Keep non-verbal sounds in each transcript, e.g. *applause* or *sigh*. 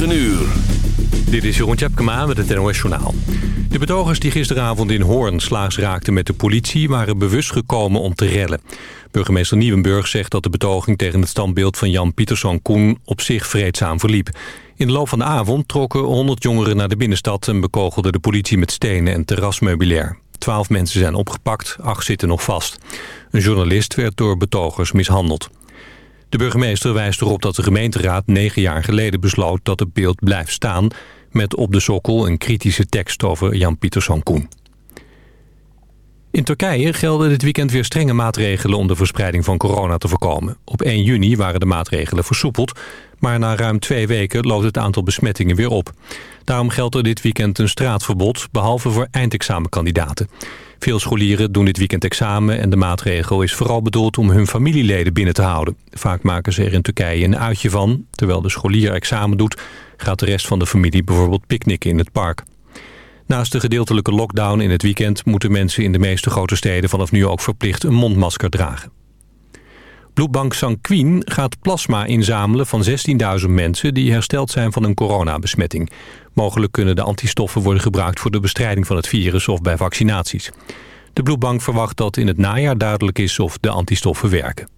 9 uur. Dit is Jeroen Tjepkema met het NOS Journaal. De betogers die gisteravond in Hoorn slaags raakten met de politie... waren bewust gekomen om te rellen. Burgemeester Nieuwenburg zegt dat de betoging tegen het standbeeld van Jan Pieterszoon Koen... op zich vreedzaam verliep. In de loop van de avond trokken 100 jongeren naar de binnenstad... en bekogelden de politie met stenen en terrasmeubilair. Twaalf mensen zijn opgepakt, acht zitten nog vast. Een journalist werd door betogers mishandeld. De burgemeester wijst erop dat de gemeenteraad negen jaar geleden besloot dat het beeld blijft staan... met op de sokkel een kritische tekst over Jan Pieterszoon Koen. In Turkije gelden dit weekend weer strenge maatregelen om de verspreiding van corona te voorkomen. Op 1 juni waren de maatregelen versoepeld, maar na ruim twee weken loopt het aantal besmettingen weer op. Daarom geldt er dit weekend een straatverbod, behalve voor eindexamenkandidaten. Veel scholieren doen dit weekend examen en de maatregel is vooral bedoeld om hun familieleden binnen te houden. Vaak maken ze er in Turkije een uitje van. Terwijl de scholier examen doet, gaat de rest van de familie bijvoorbeeld picknicken in het park. Naast de gedeeltelijke lockdown in het weekend moeten mensen in de meeste grote steden vanaf nu ook verplicht een mondmasker dragen. Bloedbank Sanquin gaat plasma inzamelen van 16.000 mensen die hersteld zijn van een coronabesmetting. Mogelijk kunnen de antistoffen worden gebruikt voor de bestrijding van het virus of bij vaccinaties. De bloedbank verwacht dat in het najaar duidelijk is of de antistoffen werken.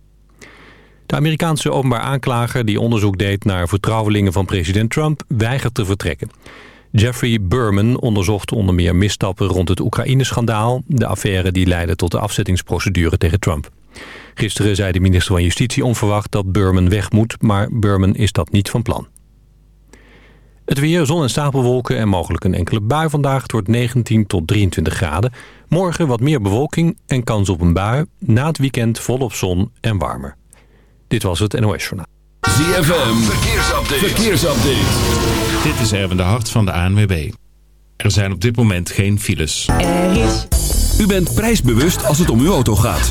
De Amerikaanse openbaar aanklager die onderzoek deed naar vertrouwelingen van president Trump weigert te vertrekken. Jeffrey Berman onderzocht onder meer misstappen rond het Oekraïne-schandaal... de affaire die leidde tot de afzettingsprocedure tegen Trump. Gisteren zei de minister van Justitie onverwacht dat Burman weg moet... maar Burman is dat niet van plan. Het weer, zon en stapelwolken en mogelijk een enkele bui vandaag. Het wordt 19 tot 23 graden. Morgen wat meer bewolking en kans op een bui. Na het weekend volop zon en warmer. Dit was het NOS Journaal. ZFM, verkeersupdate. verkeersupdate. Dit is Erwin de Hart van de ANWB. Er zijn op dit moment geen files. Er is... U bent prijsbewust als het om uw auto gaat.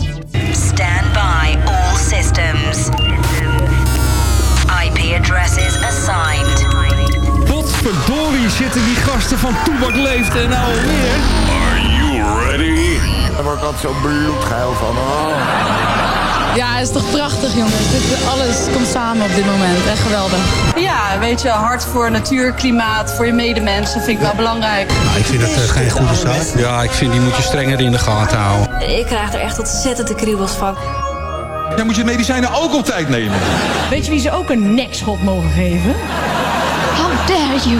zitten die gasten van Toebak Leeft en nou alweer. Are you ready? Daar word ik altijd zo bloedgeil van. Oh. Ja, het is toch prachtig jongens. Dit, alles komt samen op dit moment. Echt geweldig. Ja, weet je, hard voor natuur, klimaat, voor je medemensen vind ik wel belangrijk. Nou, ik vind het uh, geen goede zaak. Ja, ik vind die moet je strenger in de gaten houden. Ik krijg er echt ontzettend de kriebels van. Ja, moet je medicijnen ook op tijd nemen. Weet je wie ze ook een nekschot mogen geven? How dare you?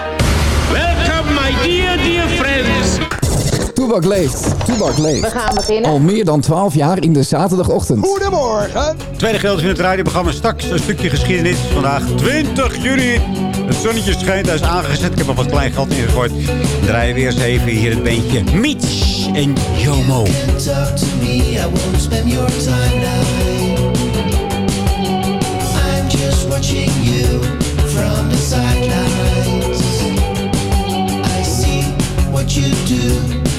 Toebak leeft. Toebak leeft. We gaan beginnen. Al meer dan 12 jaar in de zaterdagochtend. Goedemorgen. Tweede gedeelte van het radioprogramma. Straks een stukje geschiedenis. Vandaag 20 juli. Het zonnetje schijnt, hij is aangezet. Ik heb nog wat klein geld ingegooid. Draaien weer eens even hier het beentje. Mitch en Jomo. Talk to me, I won't spend your time now. I'm just watching you from the sidelines. I see what you do.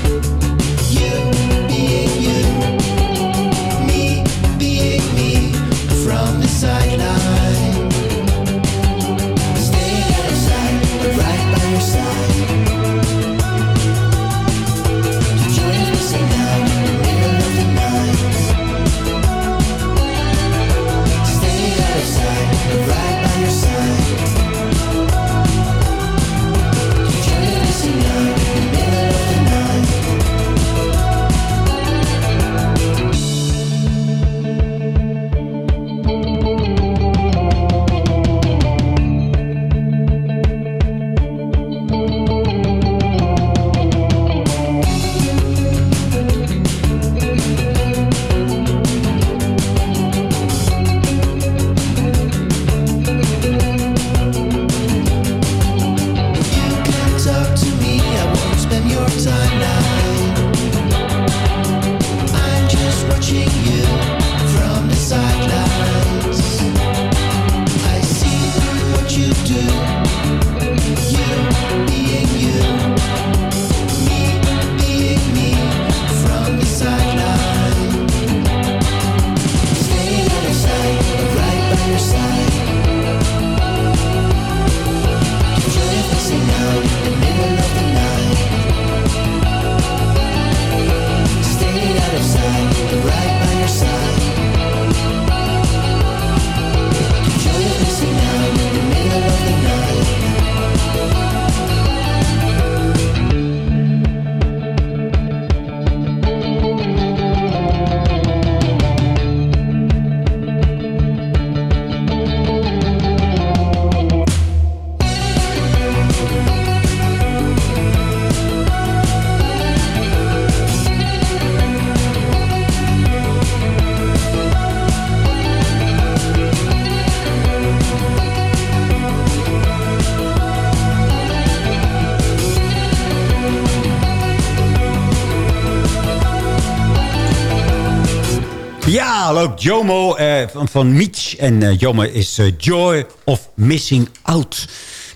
Jomo eh, van, van Mitch. En eh, Jomo is eh, Joy of Missing Out.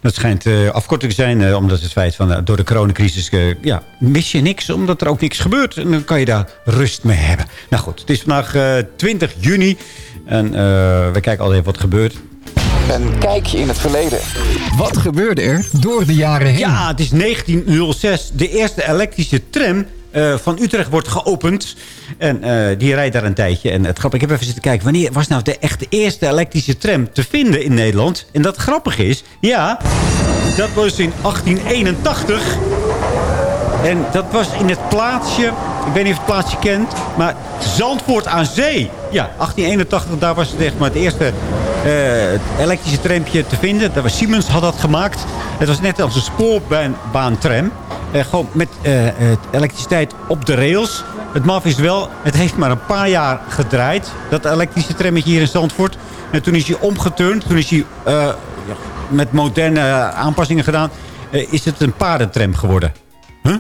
Dat schijnt eh, afkorting te zijn, eh, omdat het feit van door de coronacrisis ja, mis je niks, omdat er ook niks gebeurt. En dan kan je daar rust mee hebben. Nou goed, het is vandaag eh, 20 juni en eh, we kijken al even wat er gebeurt. Een kijkje in het verleden. Wat gebeurde er door de jaren heen? Ja, het is 1906. De eerste elektrische tram eh, van Utrecht wordt geopend. En eh, die rijdt daar een tijdje. En het grappige, ik heb even zitten kijken... wanneer was nou de echt de eerste elektrische tram te vinden in Nederland? En dat grappig is, ja, dat was in 1881. En dat was in het plaatsje... Ik weet niet of het plaatsje kent, maar Zandvoort aan Zee. Ja, 1881, daar was het echt maar het eerste eh, elektrische trampje te vinden. Dat was Siemens had dat gemaakt. Het was net als een spoorbaantram. Eh gewoon met eh, elektriciteit op de rails. Het maf is wel, het heeft maar een paar jaar gedraaid. Dat elektrische trammetje hier in Zandvoort. En toen is hij omgeturnd. Toen is hij met moderne aanpassingen gedaan. is het een paardentram geworden. Huh?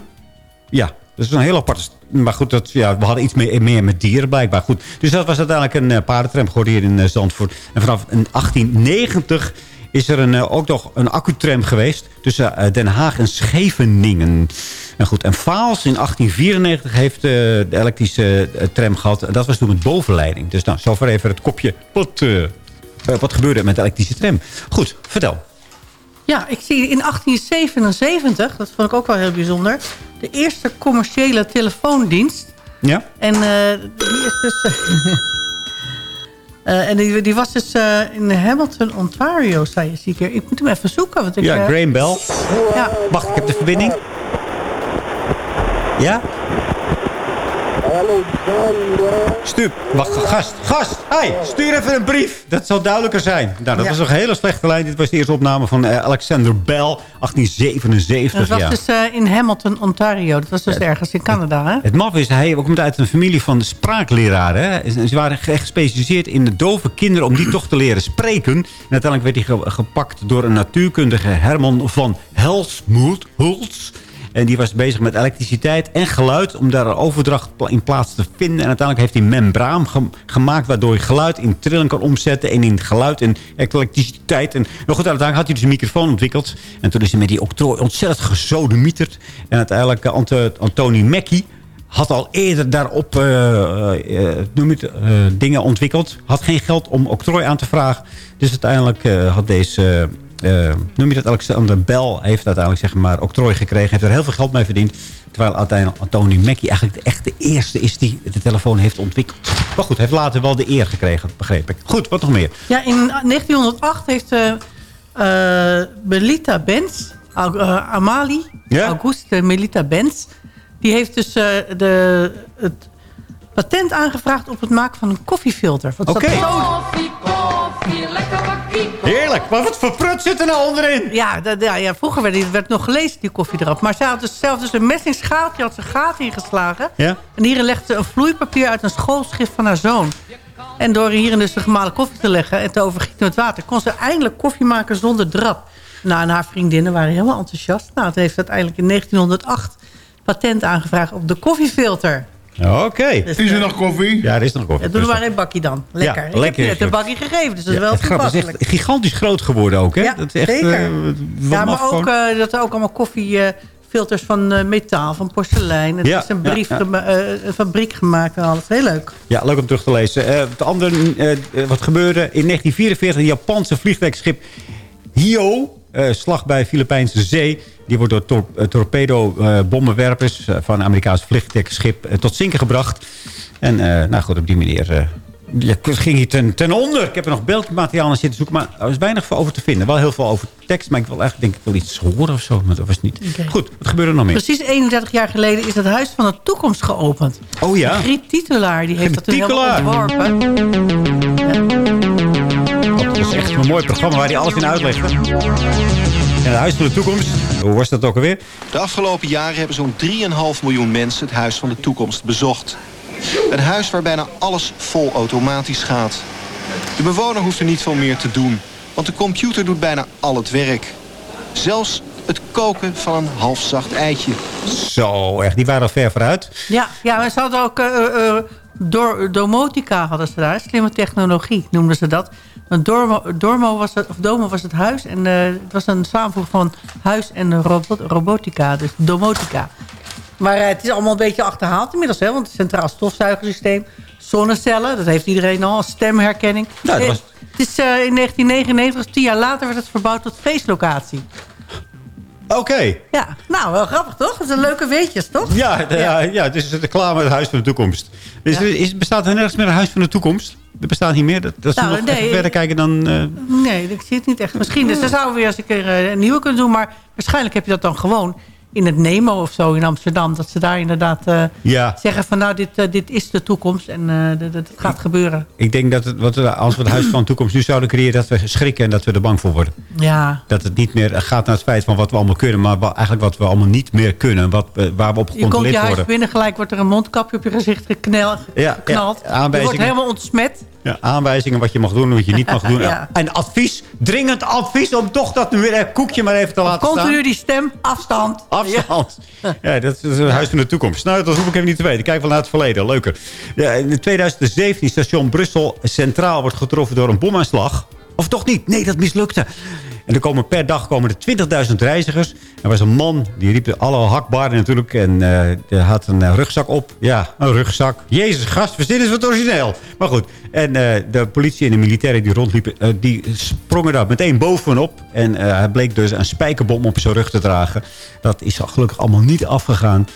Ja, dat is een heel apart. Maar goed, dat, ja, we hadden iets meer, meer met dieren blijkbaar. Goed. Dus dat was uiteindelijk een uh, paardentram geworden hier in uh, Zandvoort. En vanaf 1890 is er een, uh, ook nog een accutram geweest... tussen uh, Den Haag en Scheveningen. En goed, en Vaals in 1894 heeft uh, de elektrische tram gehad. En dat was toen met bovenleiding. Dus nou, zover even het kopje. Wat, wat gebeurde met de elektrische tram? Goed, vertel. Ja, ik zie in 1877, dat vond ik ook wel heel bijzonder... de eerste commerciële telefoondienst. Ja. En uh, die is dus... uh, *laughs* en die, die, was dus uh, in Hamilton, Ontario, zei je ziek. Ik moet hem even zoeken. Want ik, ja, Graham Bell. Ja. Wacht, ik heb de verbinding. Ja? Stuur, wacht, gast, gast, hey, stuur even een brief. Dat zal duidelijker zijn. Nou, dat ja. was een hele slechte lijn. Dit was de eerste opname van uh, Alexander Bell, 1877. Dat was ja. dus uh, in Hamilton, Ontario. Dat was dus ergens in Canada, hè? Het maf is, hij komt uit een familie van spraakleraren. Hè? Ze waren gespecialiseerd in de dove kinderen om die toch te leren spreken. En uiteindelijk werd hij ge gepakt door een natuurkundige Herman van Helsmoed, Hults. En die was bezig met elektriciteit en geluid om daar een overdracht in plaats te vinden. En uiteindelijk heeft hij een membraan ge gemaakt waardoor je geluid in trilling kan omzetten. En in geluid en elektriciteit. En nog goed, uiteindelijk had hij dus een microfoon ontwikkeld. En toen is hij met die octrooi ontzettend gesodemieterd. En uiteindelijk uh, Ant Antoni Mackie had al eerder daarop uh, noem het, dingen ontwikkeld. Had geen geld om octrooi aan te vragen. Dus uiteindelijk had deze... Uh, noem je dat Alexander Bell heeft uiteindelijk zeg maar octrooi gekregen. Heeft er heel veel geld mee verdiend. Terwijl uiteindelijk Anthony Mackie eigenlijk echt de eerste is die de telefoon heeft ontwikkeld. Maar goed, heeft later wel de eer gekregen, begreep ik. Goed, wat nog meer? Ja, in 1908 heeft uh, uh, Melita Benz, uh, Amali, ja? Auguste Melita Benz... die heeft dus de, het patent aangevraagd op het maken van een koffiefilter. Oké. Okay. Koffie, koffie, lekker. Heerlijk. Maar wat voor prut zit er nou onderin? Ja, ja, ja vroeger werd, die, werd nog gelezen, die koffie erop. Maar ze had dus zelf dus een messingschaat. Die had zijn gaten ingeslagen. Ja? En hierin legde ze een vloeipapier uit een schoolschrift van haar zoon. En door hierin dus de gemalen koffie te leggen en te overgieten met water... kon ze eindelijk koffie maken zonder drap. Nou, en haar vriendinnen waren helemaal enthousiast. Nou, het heeft uiteindelijk in 1908 patent aangevraagd op de koffiefilter. Oké. Okay. Dus, is er nog koffie? Ja, er is nog koffie. Ja, doe er maar een bakje dan. Lekker. Ja, ik lekker. heb je net een bakje gegeven, dus dat is ja, wel toepasselijk. Het is echt gigantisch groot geworden ook, hè? Ja, dat is echt, zeker. Uh, ja, maar ook, uh, dat er ook allemaal koffiefilters uh, van uh, metaal, van porselein. Het ja, is een, brief ja, een fabriek gemaakt en alles. Heel leuk. Ja, leuk om terug te lezen. het andere, wat gebeurde in 1944, een Japanse vliegtuigschip Hio... slag bij Filipijnse Zee. Die wordt door tor uh, torpedo-bommenwerpers uh, van een Amerikaans vliegtuigschip uh, tot zinken gebracht. En nou goed, op die manier ja, ging hij ten, ten onder. Ik heb er nog beeldmateriaal aan zitten zoeken, maar er is weinig over te vinden. Wel heel veel over tekst, maar ik wil eigenlijk denk ik wel iets horen of zo. Maar dat was niet. Okay. Goed, wat gebeurde er nog meer? Precies 31 jaar geleden is het Huis van de Toekomst geopend. Oh ja? Griet Titulaar, die heeft dat helemaal ontworpen. Ja. Dat was echt een mooi programma waar hij alles in uitlegde. En het Huis van de Toekomst, hoe was dat ook alweer? De afgelopen jaren hebben zo'n 3,5 miljoen mensen het Huis van de Toekomst bezocht. Een huis waar bijna alles vol automatisch gaat. De bewoner hoeft er niet veel meer te doen, want de computer doet bijna al het werk. Zelfs het koken van een halfzacht eitje. Zo, echt, die waren al ver vooruit. Ja, ja ze hadden ook uh, uh, Dor- domotica hadden ze daar. Slimme technologie noemden ze dat. Want Dormo, Dormo was het, of Domo was het huis. En eh, het was een samenvoeging van huis en robot, robotica. Dus domotica. Maar eh, het is allemaal een beetje achterhaald inmiddels. Hè, want het centraal stofzuigersysteem. Zonnecellen, dat heeft iedereen al. Stemherkenning. Nou, dat was- Eh, Het is in 1999, dus tien jaar later, werd het verbouwd tot feestlocatie. Oké. Ja, nou, wel grappig toch? Dat zijn leuke weetjes, toch? Ja, ja. ja, het is het klaar met het Huis van de Toekomst. Is, is, bestaat er nergens meer een Huis van de Toekomst? Er bestaat niet meer. Dat, dat ze Nou, nog nee. verder kijken dan... eh, Nee, ik zie het niet echt. Misschien dus, dan zouden we weer eens een keer eh, een nieuwe kunnen doen. Maar waarschijnlijk heb je dat dan gewoon in het Nemo of zo in Amsterdam. Dat ze daar inderdaad eh, ja, zeggen van nou, dit, eh, dit is de toekomst. En eh, dat, gaat gebeuren. ik denk dat het, wat we, als we het Huis van de Toekomst nu zouden creëren... dat we schrikken en dat we er bang voor worden. Ja. Dat het niet meer gaat naar het feit van wat we allemaal kunnen... maar wa- eigenlijk wat we allemaal niet meer kunnen. Wat, waar we op Je komt je gecontroleerd huis worden. binnen, gelijk wordt er een mondkapje op je gezicht geknel, Ja, geknald. ja, je wordt helemaal ontsmet. Ja, aanwijzingen wat je mag doen en wat je niet mag doen. *laughs* Ja. En advies, dringend advies om toch dat nu weer een koekje maar even te laten staan. Continu die stem, afstand. Afstand. Ja, *laughs* dat is een huis van de toekomst. Nou, dat hoef ik even niet te weten. Kijk wel naar het verleden. Leuker. Ja, in 2017 station Brussel Centraal wordt getroffen door een bomaanslag. Of toch niet? Nee, dat mislukte. En er komen per dag komen er 20.000 reizigers. Er was een man, die riep alle hakbaarden natuurlijk. En eh die had een eh, rugzak op. Ja, een rugzak. Jezus, gast, verzinnen is wat origineel. Maar goed. En eh, de politie en de militairen die rondliepen... die sprongen daar meteen bovenop. En hij bleek dus een spijkerbom op zijn rug te dragen. Dat is gelukkig allemaal niet afgegaan.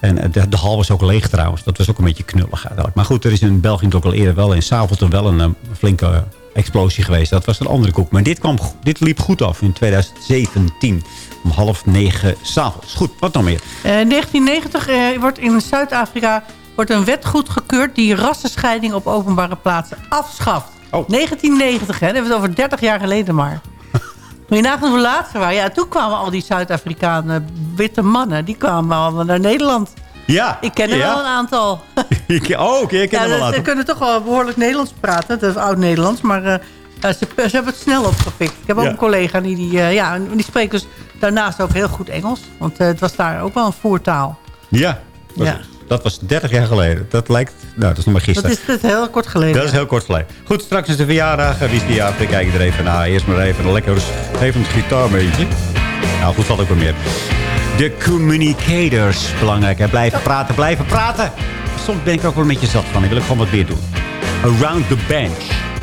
En de, de hal was ook leeg trouwens. Dat was ook een beetje knullig eigenlijk. Maar goed, er is in België ook al eerder wel in Savelton wel een flinke explosie geweest. Dat was een andere koek. Maar dit, kwam, dit liep goed af in 2017. Om half negen s'avonds. Goed, wat nog meer? Eh, 1990 eh, wordt in Zuid-Afrika wordt een wet goedgekeurd... die rassenscheiding op openbare plaatsen afschaft. Oh. 1990, hè? Dat hebben we het over 30 jaar geleden maar. *laughs* Moet je nagaan hoe laat ze waren? Ja, toen kwamen al die Zuid-Afrikanen witte mannen... die kwamen allemaal naar Nederland. Ja. Ik ken er ja. wel een aantal. *laughs* Ik- Oh, oké, ik ken Ja, hem wel dat- laten. ze kunnen toch wel behoorlijk Nederlands praten. Dat is oud-Nederlands, maar eh, ze, ze hebben het snel opgepikt. Ik heb ook een collega die, die, eh, ja, die spreekt dus daarnaast ook heel goed Engels. Want eh, het was daar ook wel een voertaal. Ja. Dat, Ja. dat was 30 jaar geleden. Dat lijkt... Nou, dat is nog maar Dat gisteren. is het heel kort geleden. Dat is heel kort geleden. Goed, straks is de verjaardag. Wie is die jaar? We kijken er even naar. Eerst maar even een lekker even een gitaarbeetje. Nou, goed, valt ook wel meer. De communicators. Belangrijk, hè? Blijven praten, blijven praten. Soms ben ik ook wel een beetje zat van. Ik wil ook gewoon wat meer doen. Around the bench.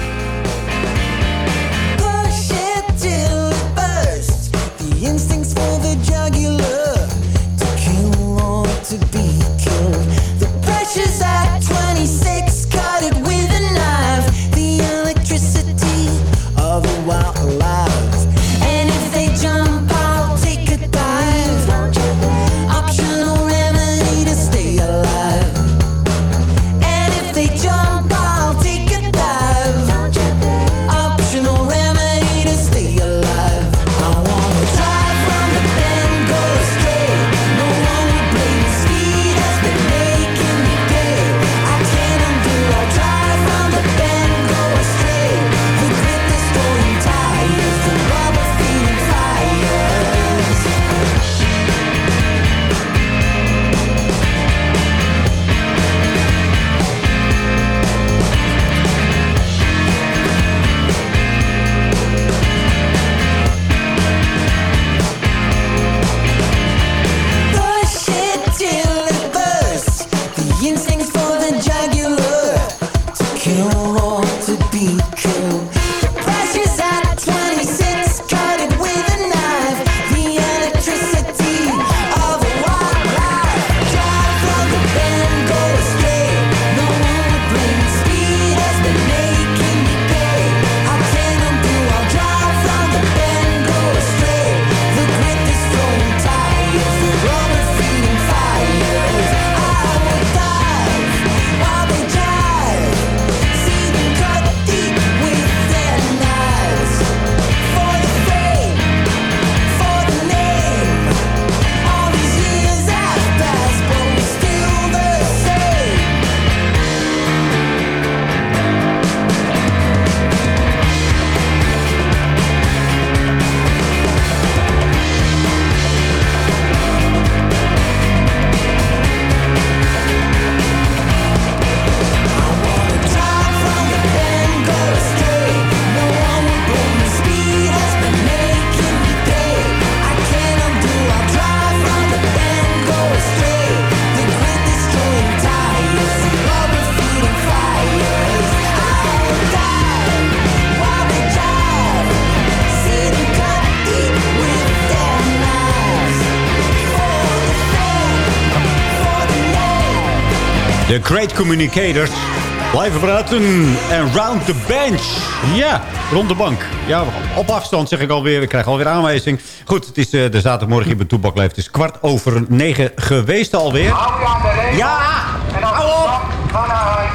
Great Communicators. Blijven praten en round the bench. Ja, rond de bank. Ja, op afstand zeg ik alweer. We krijgen alweer aanwijzing. Goed, het is eh, de zaterdagmorgen hier bij Toepak. Het is kwart over negen geweest alweer. Ja, hou op.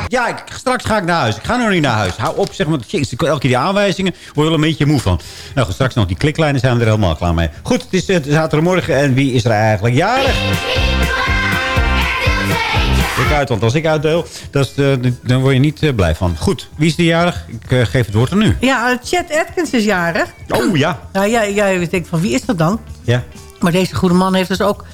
Ja, ik, straks ga ik naar huis. Ik ga nog niet naar huis. Hou op, zeg maar. Elke keer die aanwijzingen. Word je wel een beetje moe van. Nou goed, straks nog die kliklijnen zijn we er helemaal klaar mee. Goed, het is eh, zaterdagmorgen. En wie is er eigenlijk jarig? Ik uit, want als ik uitdeel, dat is, eh, dan word je niet eh, blij van. Goed, wie is de jarig? Ik eh, geef het woord aan nu. Ja, Chet Atkins is jarig. Oh ja. *clears throat* Nou, jij, jij denkt van wie is dat dan? Ja. Maar deze goede man heeft dus ook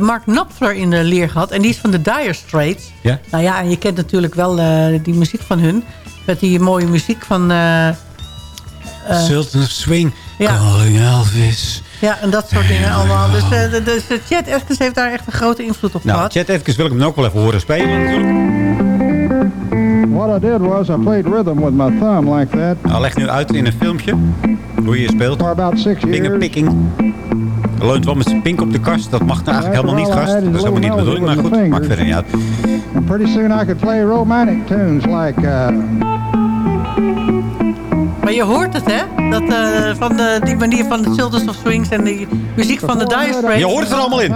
Mark Knopfler in de leer gehad. En die is van de Dire Straits. Ja. Nou ja, en je kent natuurlijk wel die muziek van hun. Met die mooie muziek van... eh, Sultan of Swing. Ja. Calling Elvis. ja, en dat soort dingen allemaal. Dus, eh, de- Chet Atkins heeft daar echt een grote invloed op Nou, gehad. Chet Atkins wil ik hem ook wel even horen spelen natuurlijk. What I did was I played rhythm with my thumb like that. Hij legt nu uit in een filmpje hoe je speelt. For about six years. Fingerpicking. Hij leunt wel met zijn pink op de kast. Dat mag nou eigenlijk helemaal niet, gast. Dat is helemaal niet de bedoeling. Maar goed, maakt verder niet uit. And pretty soon I could play romantic tunes like... Uh, Maar je hoort het, hè? Dat, eh, van de, die manier van de Sultans of Swings en die muziek van de Dire Straits. Je hoort het er allemaal in.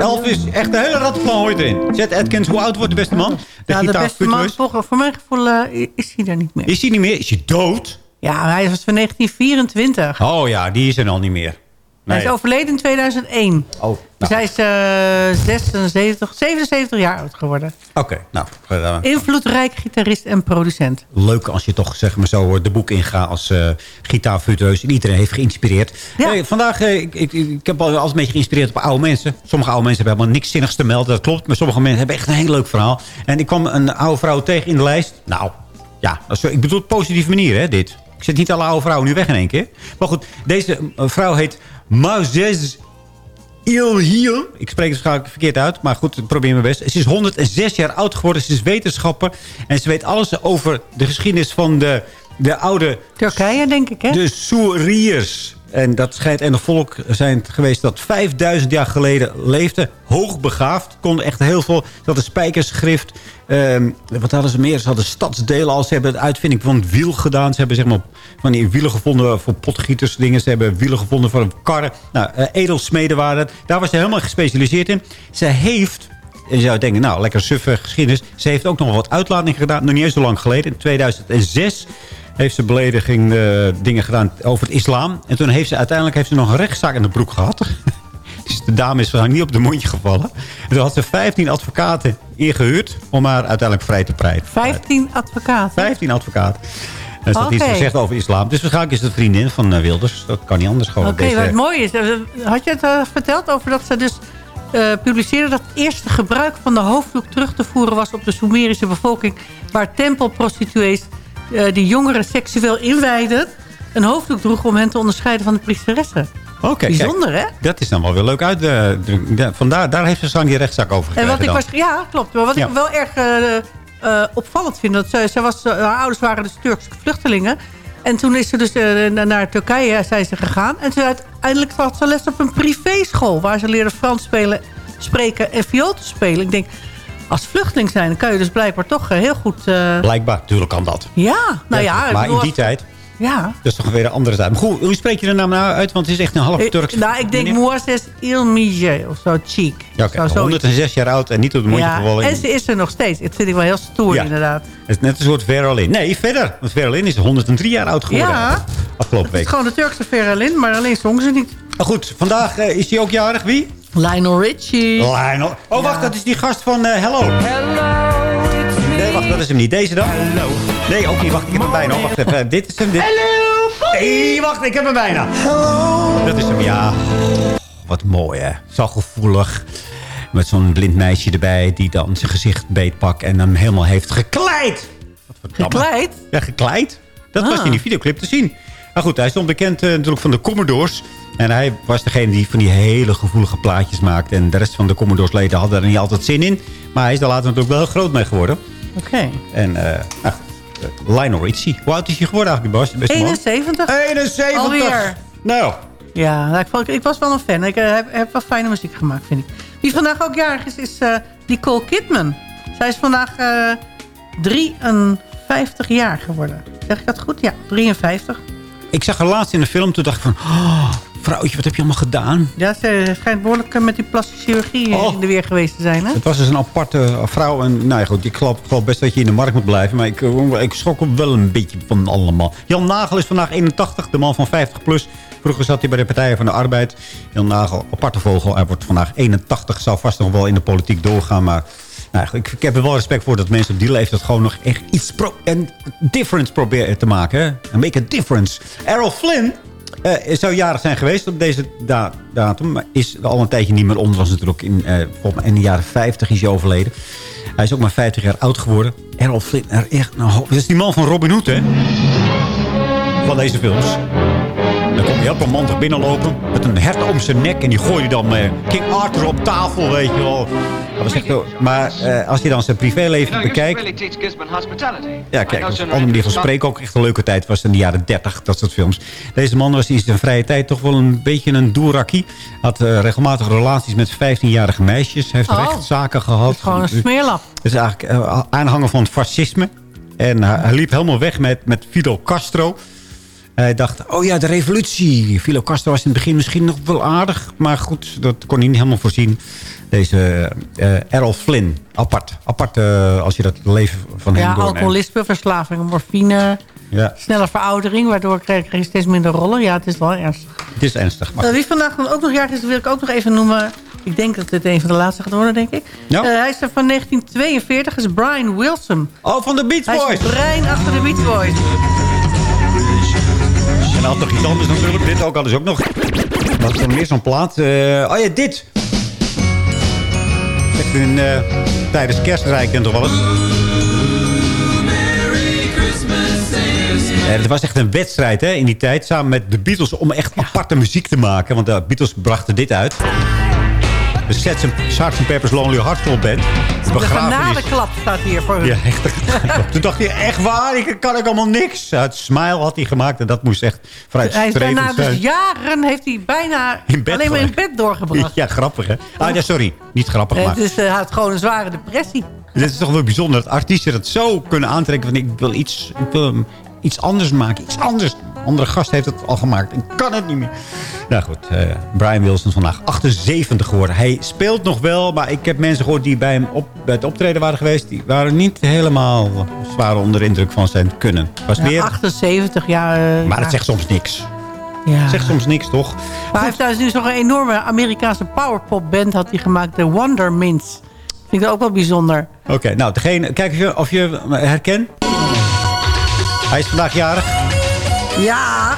Elvis, echt de hele rattenplan hoort erin. Chet Atkins, hoe oud wordt de beste man? De ja, beste man, voor, voor mijn gevoel eh, is hij er niet meer. Is hij niet meer? Is hij dood? Ja, hij was van 1924. Oh ja, die is er al niet meer. Hij is overleden in 2001. Oh, Dus hij is eh 76, 77 jaar oud geworden. Oké, nou. eh, Invloedrijk gitarist en producent. leuk als je toch zeg maar, zo de boek ingaat als uh, gitaarvirtueus. En iedereen heeft geïnspireerd. Hey, vandaag, uh, ik, ik, ik heb altijd een beetje geïnspireerd op oude mensen. Sommige oude mensen hebben helemaal niks zinnigs te melden. Dat klopt. Maar sommige mensen hebben echt een heel leuk verhaal. En ik kwam een oude vrouw tegen in de lijst. Nou, ja, ik bedoel op positieve manier, hè, dit. Ik zet niet alle oude vrouwen nu weg in één keer. Maar goed, deze vrouw heet Ilhiel. Ik spreek het waarschijnlijk verkeerd uit, maar goed, ik probeer mijn best. Ze is 106 jaar oud geworden, ze is wetenschapper. En ze weet alles over de geschiedenis van de, de oude... Turkije, denk ik, hè? De Soeriërs. En dat schijnt een volk zijn geweest dat 5000 jaar geleden leefde. Hoogbegaafd. Konden echt heel veel. Dat is spijkerschrift. Um, wat hadden ze meer? Ze hadden stadsdelen al. Ze hebben de uitvinding van het wiel gedaan. Ze hebben zeg maar van wielen gevonden voor potgieters dingen. Ze hebben wielen gevonden voor karren. Nou, uh, edelsmeden waren het. Daar was ze helemaal gespecialiseerd in. Ze heeft... En je zou denken, nou, lekker suffe geschiedenis. Ze heeft ook nog wat uitlatingen gedaan. Nog niet eens zo lang geleden. In 2006 heeft ze belediging uh, dingen gedaan over het islam. En toen heeft ze uiteindelijk heeft ze nog een rechtszaak in de broek gehad. *laughs* dus de dame is waarschijnlijk niet op de mondje gevallen. En toen had ze 15 advocaten ingehuurd om haar uiteindelijk vrij te pleiten. 15 advocaten? 15 advocaten. Er is okay. iets gezegd over islam. Dus waarschijnlijk is het vriendin van uh, Wilders. Dat kan niet anders gewoon. Oké, okay, wat mooi is. Had je het uh, verteld over dat ze dus uh, publiceerde dat het eerste gebruik van de hoofddoek terug te voeren was op de Sumerische bevolking. Waar tempelprostituees die jongeren seksueel inwijden... een hoofddoek droegen om hen te onderscheiden van de priesteressen. Oké, okay, Bijzonder, kijk, hè? Dat is dan wel weer leuk uit. Uh, vandaar daar heeft ze zo die rechtszaak over gekregen. En wat ik was, ja, klopt. Maar wat ja. ik wel erg uh, opvallend vind... Dat ze, ze was, haar ouders waren dus Turkse vluchtelingen... En toen is ze dus naar Turkije zijn ze gegaan. En toen uiteindelijk had ze les op een privéschool... waar ze leerde Frans spelen, spreken en viool te spelen. Ik denk, als vluchteling zijn, dan kan je dus blijkbaar toch heel goed... Uh... Blijkbaar, natuurlijk kan dat. Ja, nou ja. ja maar in die tijd... Ja. Is toch weer een andere tijd. Maar goed, hoe spreek je de naam nou uit? Want het is echt een half Turks. Ik, nou, ik denk Moises Ilmije of zo, cheek. Ja, oké. Okay. 106 jaar oud en niet op de mondje ja, gevallen. En ze is er nog steeds. Dat vind ik wel heel stoer, ja. inderdaad. Het is net een soort Veralin. Nee, verder. Want Veralin is 103 jaar oud geworden. Ja. Afgelopen week. Het is gewoon de Turkse Veralin, maar alleen zongen ze niet. Maar goed, vandaag uh, is hij ook jarig. Wie? Lionel Richie. Lionel. Oh, wacht, dat is die gast van uh, Hello. Hello, Nee, wacht, dat is hem niet. Deze dan? Hello. Nee, ook niet. Wacht, ik heb hem bijna. Wacht even. Dit is hem. Dit. Hello. Nee, wacht, ik heb hem bijna. Hello. Dat is hem, ja. Wat mooi, hè. Zo gevoelig. Met zo'n blind meisje erbij die dan zijn gezicht beetpakt en hem helemaal heeft gekleid. Gekleid? Ja, gekleid. Dat ah. was in die videoclip te zien. Maar goed, hij is onbekend uh, natuurlijk van de Commodores. En hij was degene die van die hele gevoelige plaatjes maakte. En de rest van de Commodores-leden hadden er niet altijd zin in. Maar hij is er later natuurlijk wel groot mee geworden. Oké. Okay. En uh, nou, Lionel Richie. Hoe oud is hij geworden eigenlijk, Bas? 71. 71! Alweer. Nou. Ja, nou, ik, vond, ik, was wel een fan. Ik uh, heb, heb wel fijne muziek gemaakt, vind ik. Wie vandaag ook jarig is, is uh, Nicole Kidman. Zij is vandaag eh 53 jaar geworden. Zeg ik dat goed? Ja, 53. Ik zag haar laatst in een film. Toen dacht ik van... Oh, vrouwtje, wat heb je allemaal gedaan? Ja, ze schijnt behoorlijk eh, met die plastische chirurgie Oh. in de weer geweest te zijn. Hè? Het was dus een aparte vrouw. En nou ja, goed, ik geloof, best dat je in de markt moet blijven. Maar ik, eh, ik schrok er wel een beetje van allemaal. Jan Nagel is vandaag 81, de man van 50 plus. Vroeger zat hij bij de Partij van de Arbeid. Jan Nagel, aparte vogel. Hij wordt vandaag 81. Zou vast nog wel in de politiek doorgaan. Maar nou, ik, heb er wel respect voor dat mensen op die leeftijd gewoon nog echt iets pro een difference proberen te maken. Hè? En make a difference. Errol Flynn eh, zou jarig zijn geweest op deze da- datum. Maar is al een tijdje niet meer onder. Was natuurlijk in, eh, volgens mij in de jaren 50 is hij overleden. Hij is ook maar 50 jaar oud geworden. Errol Flynn, er echt, nou, dat is die man van Robin Hood, hè? Van deze films. Dan komt hij heel romantig binnenlopen. Met een hert om zijn nek. En die gooit hij dan eh, King Arthur op tafel, weet je wel. Dat was echt, zo- maar eh, als je dan zijn privéleven bekijkt... Ja, kijk, op een andere manier van spreken ook echt een leuke tijd was in de jaren 30, dat soort films. Deze man was in zijn vrije tijd toch wel een beetje een doerakkie. Had eh, regelmatig relaties met 15-jarige meisjes. Heeft Oh. rechtszaken gehad. Gewoon een smeerlap. Het is eigenlijk eh, aanhanger van het fascisme. En hij, hij liep helemaal weg met, met Fidel Castro. Hij dacht, oh ja, de revolutie. Fidel Castro was in het begin misschien nog wel aardig. Maar goed, dat kon hij niet helemaal voorzien. Deze eh Errol Flynn, apart. Apart eh, als je dat leven van hem Ja, doorneemt. alcoholisme, verslaving, morfine, Ja, snelle veroudering. Waardoor krijg je steeds minder rollen. Ja, het is wel ernstig. het is ernstig. Maar Eh, wie vandaag dan ook nog jarig is, wil ik ook nog even noemen. Ik denk dat dit een van de laatste gaat worden, denk ik. Ja. Eh, hij is er van 1942, is Brian Wilson. Oh, van de Beach Hij Boys. is het brein achter de Beach Boys. En had nog iets anders natuurlijk. Dit ook hadden ze ook nog. Wat is er meer zo'n plaat? Eh, oh ja, dit. Echt in, eh, tijdens kerstrijk en toch wel eens. En het was echt een wedstrijd hè, in die tijd. Samen met de Beatles om echt aparte muziek te maken. Want de Beatles brachten dit uit. De Sgt. Sgt. Pepper's Lonely Hearts Club Band. De genadeklap staat hier voor u. Ja, echt. *laughs* Toen dacht hij, echt waar, ik kan ik allemaal niks. Het smile had hij gemaakt en dat moest echt Hij is daarna dus jaren heeft hij bijna alleen maar in bed doorgebracht. Ja, grappig hè. Ah, ja, sorry. Niet grappig, maar... dus eh, hij had gewoon een zware depressie. Dit is toch wel bijzonder dat artiesten dat zo kunnen aantrekken. Van ik wil iets, ik wil hem iets anders maken. Iets anders. Andere gast heeft het al gemaakt. Ik kan het niet meer. Nou goed, eh, Brian Wilson is vandaag 78 geworden. Hij speelt nog wel, maar ik heb mensen gehoord die bij hem op, bij het optreden waren geweest. Die waren niet helemaal zwaar onder de indruk van zijn kunnen. Was Ja, meer, 78 jaar. eh, maar het zegt soms niks. Ja. Zegt soms niks, toch? Maar hij heeft thuis nu zo'n enorme Amerikaanse powerpop band had hij gemaakt. De Wonder Mints. Vind ik ook wel bijzonder. Oké, nou, degene, kijk of je, of je herkent. Hij is vandaag jarig. Ja,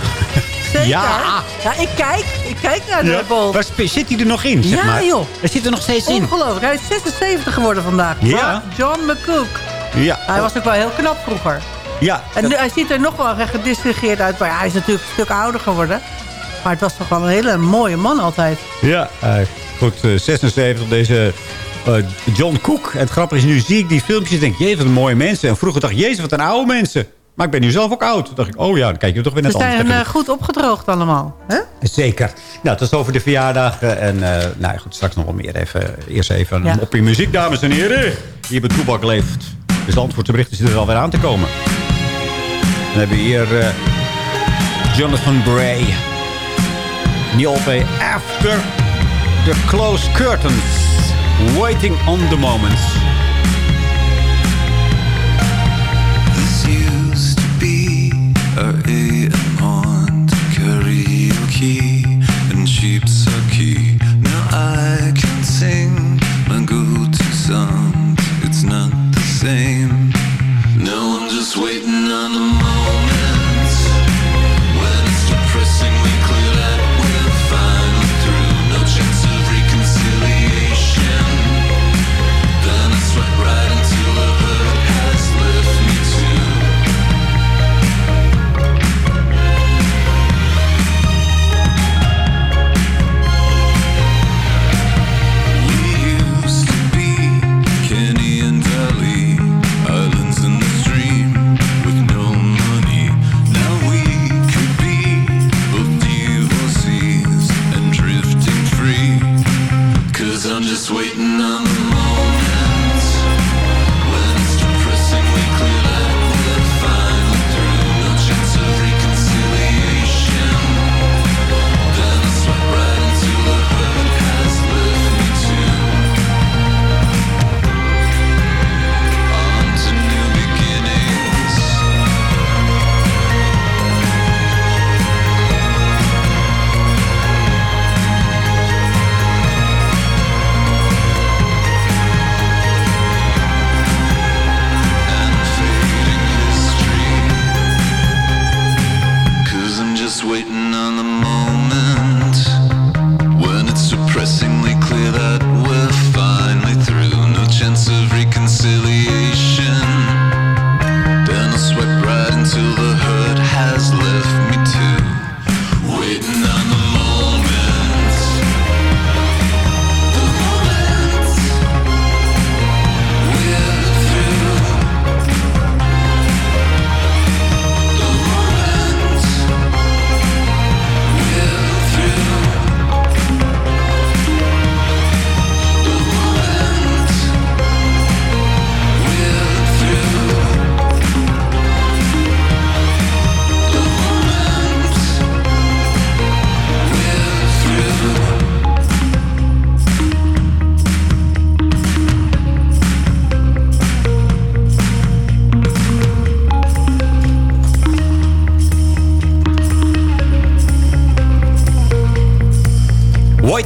zeker. Ja. Ja, ik kijk. Ik kijk naar de bol. Waar zit hij er nog in, zeg Ja, maar? joh. Hij zit er nog steeds in. Ongelooflijk. Hij is 76 geworden vandaag. Ja. John McCook. Ja. Hij was ook wel heel knap vroeger. Ja. En nu, hij ziet er nog wel gedistingeerd uit. Maar hij is natuurlijk een stuk ouder geworden. Maar het was toch wel een hele mooie man altijd. Ja, eh, goed, eh, 76 deze eh, John Cook. En het grappige is, nu zie ik die filmpjes en denk, jezus, wat een mooie mensen. En vroeger dacht ik, jezus, wat een oude mensen. Maar ik ben nu zelf ook oud. Toen dacht ik, oh ja, dan kijk je toch weer net Ze anders zijn tegenaan. eh, goed opgedroogd allemaal. Hè? Zeker. Nou, dat is over de verjaardag. eh, En eh, nou ja, goed, straks nog wel meer. Even, eerst even Ja. op je muziek, dames en heren. Hier bij Toebak leeft. De Zandvoortse berichten zitten er alweer aan te komen. Dan hebben we hier eh, Jonathan Bray. Neil Bay After the Closed Curtains. Waiting on the Moments. her AM on karaoke.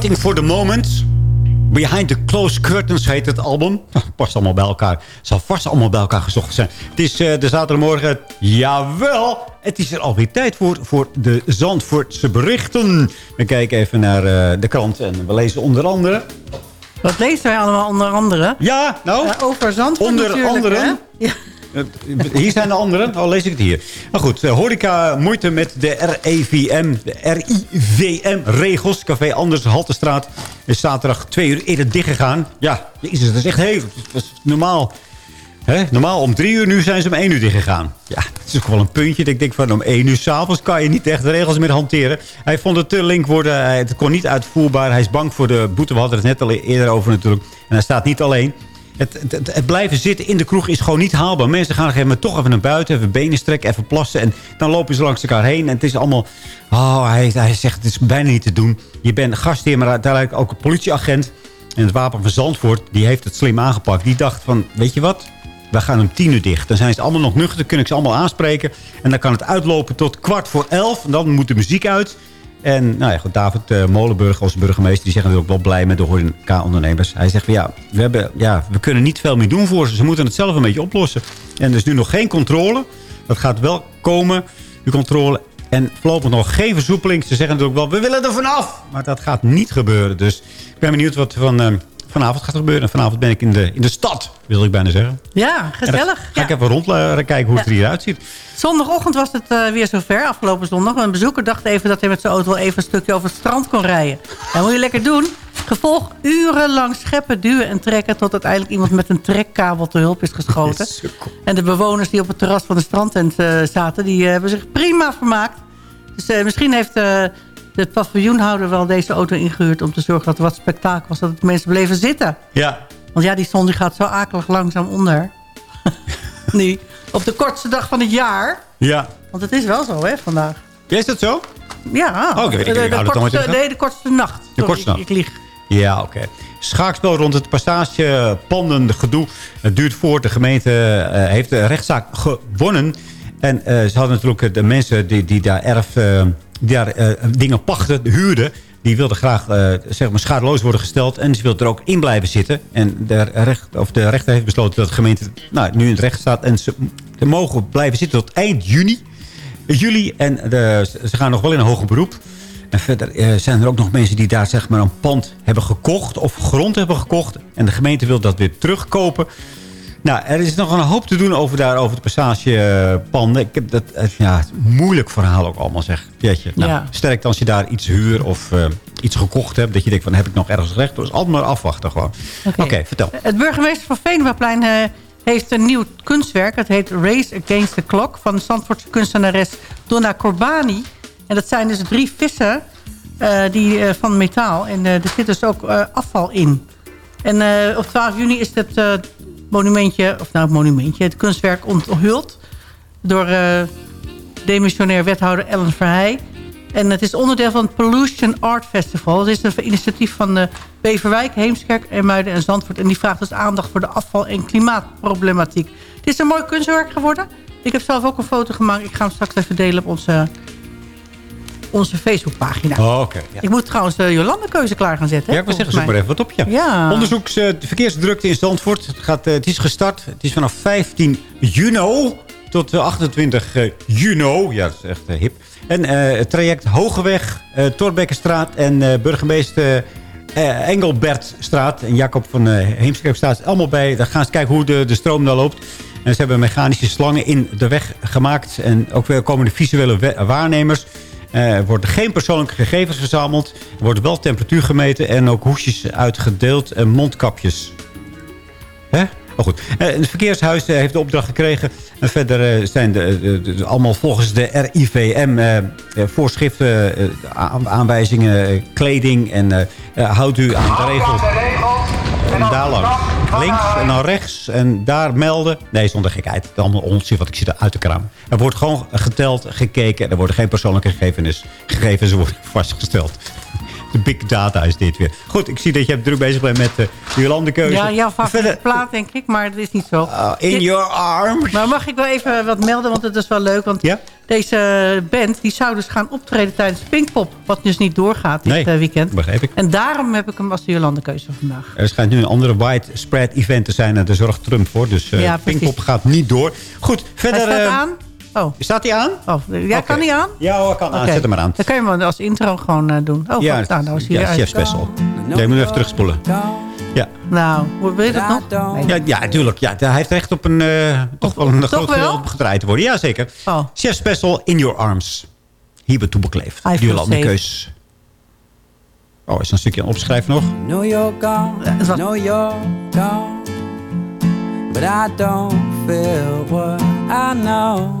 Waiting for the Moment. Behind the Closed Curtains heet het album. *laughs* Past allemaal bij elkaar. Zal vast allemaal bij elkaar gezocht zijn. Het is eh, de zaterdagmorgen. Jawel, het is er alweer tijd voor, voor de Zandvoortse berichten. We kijken even naar eh, de krant en we lezen onder andere... Wat lezen wij allemaal onder andere? Ja, nou? Eh, over Zandvoort Onder andere? Eh, Hier zijn de anderen. Oh, lees ik het hier. Maar goed, eh, horeca moeite met de REVM, de RIVM-regels. Café Anders, Haltestraat, is zaterdag twee uur eerder dichtgegaan. Ja, jezus, dat is echt is normaal. Hè? Normaal om drie uur, nu zijn ze om één uur dichtgegaan. Ja, dat is ook wel een puntje. Dat Ik denk van om één uur s'avonds kan je niet echt de regels meer hanteren. Hij vond het te link worden. Het kon niet uitvoerbaar. Hij is bang voor de boete. We hadden het net al eerder over natuurlijk. En hij staat niet alleen. Het, blijven zitten in de kroeg is gewoon niet haalbaar. Mensen gaan moment toch even naar buiten. Even benen strekken, even plassen. En dan lopen ze langs elkaar heen. En het is allemaal... Oh, hij, hij zegt het is bijna niet te doen. Je bent gastheer, maar uiteindelijk ook een politieagent. En het wapen van Zandvoort, die heeft het slim aangepakt. Die dacht van, weet je wat? We gaan om tien uur dicht. Dan zijn ze allemaal nog nuchter. Dan kun ik ze allemaal aanspreken. En dan kan het uitlopen tot kwart voor elf. En dan moet de muziek uit. En nou ja, goed, David eh, Molenburg als burgemeester... die zegt natuurlijk wel blij met de horeca-ondernemers. Hij zegt ja we, hebben, ja, we kunnen niet veel meer doen voor ze. Ze moeten het zelf een beetje oplossen. En er is nu nog geen controle. Dat gaat wel komen, die controle. En voorlopig nog geen versoepeling. Ze zeggen natuurlijk wel, we willen er vanaf. Maar dat gaat niet gebeuren. Dus ik ben benieuwd wat van, eh, vanavond gaat gebeuren. En vanavond ben ik in de, in de stad, wil ik bijna zeggen. Ja, gezellig. Ga ik even rondkijken hoe het er hier uitziet. Zondagochtend was het eh, weer zover, afgelopen zondag. Een bezoeker dacht even dat hij met zijn auto wel even een stukje over het strand kon rijden. Dat moet je lekker doen. Gevolg urenlang scheppen, duwen en trekken... tot uiteindelijk iemand met een trekkabel te hulp is geschoten. En de bewoners die op het terras van de strandtent eh, zaten... die eh, hebben zich prima vermaakt. Dus eh, misschien heeft eh, de paviljoenhouder wel deze auto ingehuurd... om te zorgen dat er wat spektakel was, dat de mensen bleven zitten. Ja, Want ja, die zon die gaat zo akelig langzaam onder. *laughs* nu, op de kortste dag van het jaar. ja. Want het is wel zo, hè, vandaag. Is dat zo? Ja, Oh, ik weet de, ik de kortste, nee, de kortste nacht. De Sorry, kortste nacht. Ik, ik lieg. Ja, oké. Schaakspel rond het passagepanden, de gedoe. Het duurt voort. De gemeente eh, heeft de rechtszaak gewonnen. En eh, ze hadden natuurlijk de mensen die, die daar erf... eh, daar eh, dingen pachten, huurden... die wilden graag eh, zeg maar schadeloos worden gesteld. En ze wilden er ook in blijven zitten. En de, recht, of de rechter heeft besloten dat de gemeente nou, nu in het recht staat. En ze, mogen blijven zitten tot eind juni. Juli. En de, ze gaan nog wel in een hoger beroep. En verder eh, zijn er ook nog mensen die daar zeg maar een pand hebben gekocht. Of grond hebben gekocht. En de gemeente wil dat weer terugkopen. Nou, er is nog een hoop te doen over, daar, over de passagepanden. Ik heb dat, ja, het moeilijk verhaal ook allemaal zeg. Jeetje. Nou, Ja. Sterk als je daar iets huur of eh, iets gekocht hebt. Dat je denkt van heb ik nog ergens recht? Dus altijd maar afwachten gewoon. Oké, vertel. Het burgemeester van Venemaplein eh, heeft een nieuw kunstwerk. Het heet Race Against the Clock van de Zandvoortse kunstenares Donna Corbani. En dat zijn dus drie vissen eh, die, van metaal. En er zit dus ook afval in. En op 12 juni is het monumentje, of nou het monumentje, het kunstwerk onthuld door eh, demissionair wethouder Ellen Verheij. En het is onderdeel van het Pollution Art Festival. Het is een initiatief van de Beverwijk, Heemskerk, Muiden en Zandvoort. En die vraagt dus aandacht voor de afval- en klimaatproblematiek. Het is een mooi kunstwerk geworden. Ik heb zelf ook een foto gemaakt. Ik ga hem straks even delen op onze, onze Facebookpagina. Oh, oké. ja. Ik moet trouwens de Jolande-keuze klaar gaan zetten. Ja, ik wil zeggen, zoek maar even wat op. Ja. Ja. Onderzoeks eh, verkeersdrukte in Zandvoort. Het, gaat, eh, het is gestart. Het is vanaf 15 juni tot eh, 28 eh, juni. Ja, dat is echt eh, hip. En eh, het traject Hogeweg, eh Torbekkenstraat en eh, burgemeester eh, Engelbertstraat en Jacob van eh Heemskerkstraat. Allemaal bij. Daar gaan ze kijken hoe de, de stroom daar loopt. En ze hebben mechanische slangen in de weg gemaakt. En ook weer komen de visuele waarnemers. Eh, er worden geen persoonlijke gegevens verzameld. Er wordt wel temperatuur gemeten en ook hoesjes uitgedeeld en mondkapjes. Hè? Maar goed, Eh, het verkeershuis eh, heeft de opdracht gekregen. En verder zijn de, de- de- allemaal volgens de RIVM eh, voorschriften, aan- aanwijzingen, kleding. En eh, eh, houdt u aan de regels. En daar langs. Links en dan rechts en daar melden. Nee, zonder gekheid. Het is allemaal onzin wat ik zie uit de kraam. Er wordt gewoon geteld, gekeken. Er worden geen persoonlijke gegevens, gegevens worden vastgesteld. De big data is dit weer. Goed, ik zie dat je druk bezig bent met uh, de Jolandekeuze. Ja, jouw favoriete plaat, denk ik, maar dat is niet zo. in Dit- your arms. Maar mag ik wel even wat melden, want het is wel leuk. Want Deze band die zou dus gaan optreden tijdens Pinkpop. Wat dus niet doorgaat dit Nee, eh, weekend. begreep ik. En daarom heb ik hem als de Jolande keuze vandaag. Er schijnt nu een andere widespread event te zijn. En daar zorgt Trump voor. Dus eh Ja, precies. Pinkpop gaat niet door. Goed, verder... Hij staat eh, aan. Oh. Staat hij aan? Oh, ja, Oké. kan hij aan? Ja hoor, kan aan. Oké. Zet hem maar aan. Dan kan je hem als intro gewoon eh, doen. Oh, ja, goed. nou, nou is hij ja, chef special. Nee, moet even terugspoelen. Ja. Nou, hoe wil je dat nog? Nee. Ja, ja, natuurlijk. Ja, hij heeft recht op een, eh, toch wel een toch groot wel? deel gedraaid te worden. Jazeker. Oh. Chef Special In Your Arms. Hier wordt toebekleefd. Jolande. Keus. Oh, is er een stukje opschrijven nog? know you're gone, know you're gone, but I don't feel what I know.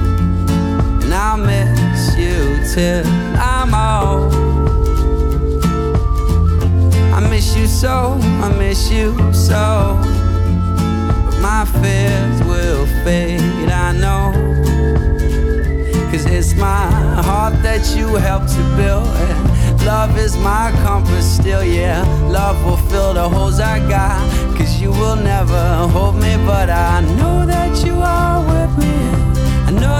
And I'll miss you till I'm old. I miss you so, I miss you so. But my fears will fade, I know. Cause it's my heart that you helped to build. And love is my compass still, yeah. Love will fill the holes I got. Cause you will never hold me, but I know that you are with me.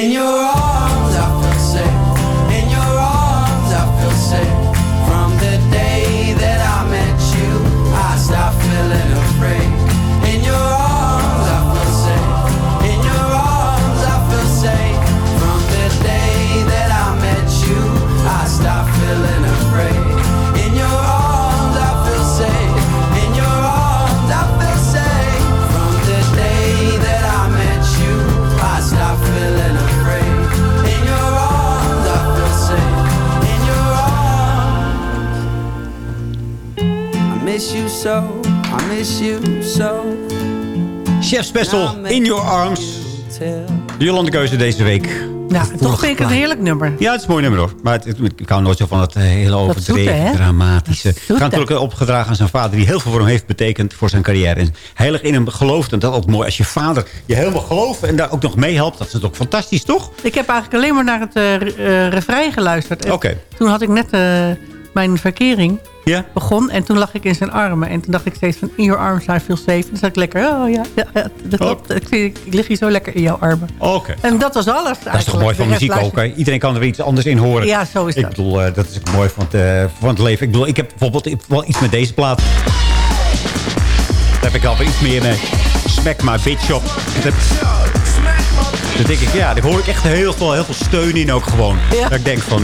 In your arms, miss you so. I miss you so. Chef Special In Your Arms. De Jolande Keuze deze week. Ja, toch vind ik het een heerlijk nummer. Ja, het is een mooi nummer hoor. Maar het, het- ik hou nooit zo van eh, hele overdreven, zoete, dramatische. Het gaat natuurlijk opgedragen aan zijn vader... die heel veel voor hem heeft betekend voor zijn carrière. En heilig in hem gelooft. En dat is ook mooi. Als je vader je helemaal gelooft en daar ook nog meehelpt... dat is het ook fantastisch, toch? Ik heb eigenlijk alleen maar naar het eh eh, refrein geluisterd. Oké. Toen had ik net eh, mijn verkering Ja? begon. En toen lag ik in zijn armen. En toen dacht ik steeds van, in your arms, I feel safe. En toen zat ik lekker, oh ja, ja, ja, dat klopt. Ik, vind- ik lig hier zo lekker in jouw armen. Oké. En dat was alles Dat is toch mooi van muziek ook. hè? Iedereen kan er iets anders in horen. Ja, zo is ik dat. bedoel, eh, dat is ook mooi van het, eh, van het leven. Ik bedoel, ik heb bijvoorbeeld wel iets met deze plaat. Daar heb ik al iets meer mee. Smack my bitch op. Dat denk ik, ja, daar hoor ik echt heel veel, heel veel steun in ook gewoon. Ja. Dat ik denk van,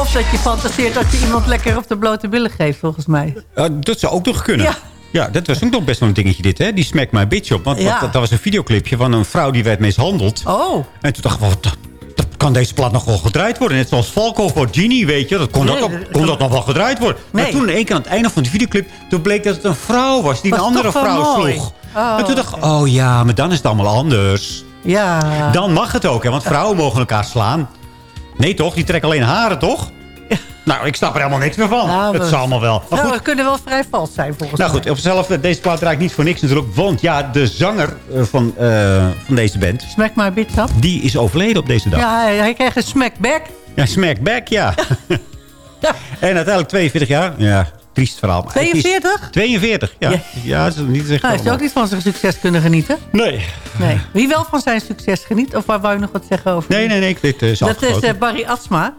of dat je fantaseert dat je iemand lekker op de blote billen geeft, volgens mij. dat zou ook nog kunnen. Ja. Ja, dat was ook nog best wel een dingetje dit, hè? Die Smack My Bitch op. Want Ja. dat, dat was een videoclipje van een vrouw die werd mishandeld. Oh. En toen dacht ik, wat, dat, dat kan deze plaat nog wel gedraaid worden. Net zoals Falco voor Genie, weet je. Dat kon, Nee, dat, ook- kon dat nog wel gedraaid worden. Maar toen in één keer aan het einde van de videoclip... toen bleek dat het een vrouw was die Was een andere vrouw sloeg. Oh, en toen dacht ik, oh ja, maar dan is het allemaal anders. Ja. Dan mag het ook, hè, want vrouwen mogen elkaar slaan. Nee toch? Die trekken alleen haren, toch? Nou, ik snap er helemaal niks meer van. Nou, het is allemaal wel. Maar Nou, goed, we kunnen wel vrij vals zijn volgens nou mij. goed, op zelf, deze plaat draait niet voor niks natuurlijk. Want ja, de zanger eh, van, eh, van deze band... Smack my bitch up. die is overleden op deze dag. Ja, hij, kreeg een smackback. Ja, smack back, ja. *laughs* En uiteindelijk 42 jaar. Ja, triest verhaal. maar het is- 42? 42, ja. Ja. Ja, dat is niet echt Nou, heeft hij ook niet van zijn succes kunnen genieten? Nee. Nee. Wie wel van zijn succes geniet? Of waar wou je nog wat zeggen over? Nee, nee, nee. Ik, dit is Dat is afgesloten. eh, Barry Atsma.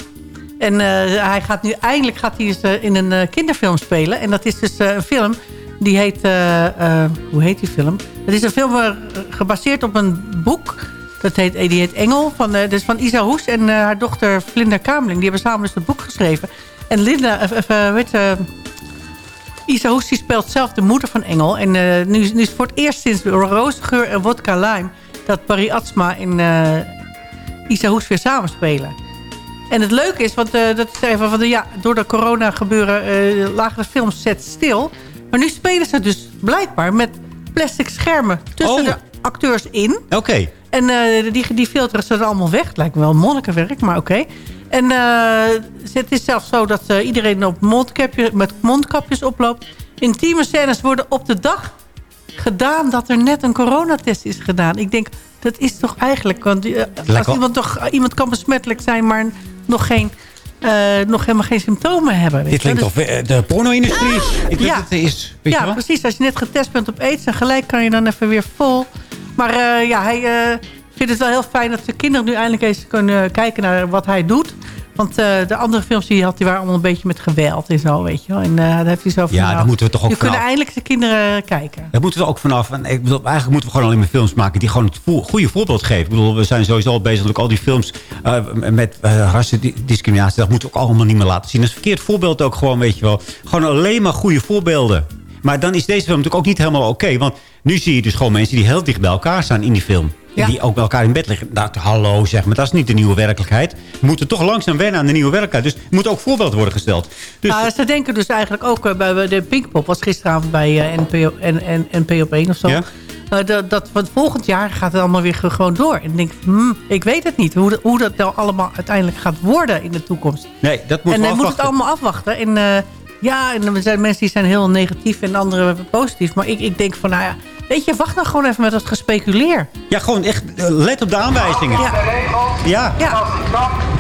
En eh, hij gaat nu eindelijk gaat hij eh, in een eh, kinderfilm spelen. En dat is dus eh, een film die heet... eh, eh, hoe heet die film? Het is een film eh, gebaseerd op een boek. Dat heet, eh, die heet Engel. Van, eh, dus van Isa Hoes en eh, haar dochter Vlinda Kameling. Die hebben samen dus het boek geschreven. En Linda... eh, eh, eh, weet, eh, Isa Hoes speelt zelf de moeder van Engel. En eh, nu, is- nu is het voor het eerst sinds Rozengeur en Wodka Lime... dat Barry Atsma en eh, Isa Hoes weer samen spelen. En het leuke is, want eh, dat is even van de, ja, door de corona gebeuren lagen de filmsets stil. Maar nu spelen ze dus blijkbaar met plastic schermen tussen Oh. de acteurs in. Oké. En die, die filteren ze er allemaal weg. Het lijkt me wel monnikenwerk, maar oké. En eh, het is zelfs zo dat eh, iedereen op mondkapje, met mondkapjes oploopt. Intieme scènes worden op de dag gedaan dat er net een coronatest is gedaan. Ik denk, dat is toch eigenlijk... Want, eh, als iemand, toch, iemand kan besmettelijk zijn, maar nog, geen, nog helemaal geen symptomen hebben. Dit klinkt Dus- toch de porno-industrie? Ik denk Ja. het is. Weet ja, precies. Als je net getest bent op aids... en gelijk kan je dan even weer vol. Maar ja, hij vindt het wel heel fijn... dat de kinderen nu eindelijk eens kunnen kijken naar wat hij doet. Want eh, de andere films die hij had... die waren allemaal een beetje met geweld en zo, weet je wel. En eh, daar heeft hij zo van... Ja, nou, daar moeten we toch ook Nu kunnen vanaf. eindelijk de kinderen kijken. Daar moeten we ook vanaf. En ik bedoel, eigenlijk moeten we gewoon alleen maar films maken... die gewoon het vo- goede voorbeeld geven. Ik bedoel, we zijn sowieso al bezig met al die films... eh, met uh, rassendiscriminatie. Dat moeten we ook allemaal niet meer laten zien. Dat is een verkeerd voorbeeld ook gewoon, weet je wel. Gewoon alleen maar goede voorbeelden. Maar dan is deze film natuurlijk ook niet helemaal oké. want nu zie je dus gewoon mensen die heel dicht bij elkaar staan in die film. Ja. Die ook bij elkaar in bed liggen. Nou, hallo zeg maar, dat is niet de nieuwe werkelijkheid. We moeten toch langzaam wennen aan de nieuwe werkelijkheid. Dus er moet ook voorbeeld worden gesteld. Dus Nou, ze denken dus eigenlijk ook eh, bij de Pinkpop... was gisteravond bij eh, NPO, en, en, NPO op 1 of zo... Ja. eh, dat, dat van volgend jaar gaat het allemaal weer ge- gewoon door. En ik denk, hmm, ik weet het niet. Hoe, dat- hoe dat nou allemaal uiteindelijk gaat worden in de toekomst. nee, dat moet en we dan moet het allemaal afwachten. En eh, ja, en er zijn mensen die zijn heel negatief en anderen positief. Maar ik, ik denk van, nou ja, weet je, wacht nou gewoon even met dat gespeculeer. Ja, gewoon echt eh, let op de aanwijzingen. Ja. Ja, Ja,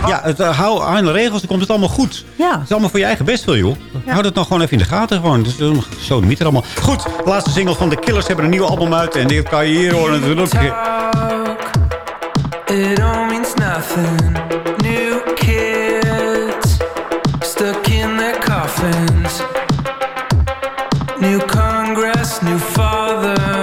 ja het, eh, hou aan de regels, dan komt het allemaal goed. ja. Het is allemaal voor je eigen best, joh. Hou dat dan gewoon even in de gaten. Gewoon. Dus, eh, zo niet er allemaal. Goed, de laatste single van The Killers hebben een nieuw album uit. En dit kan je hier horen natuurlijk. It all means nothing. New kids stuck in their coffins. New Congress, new father.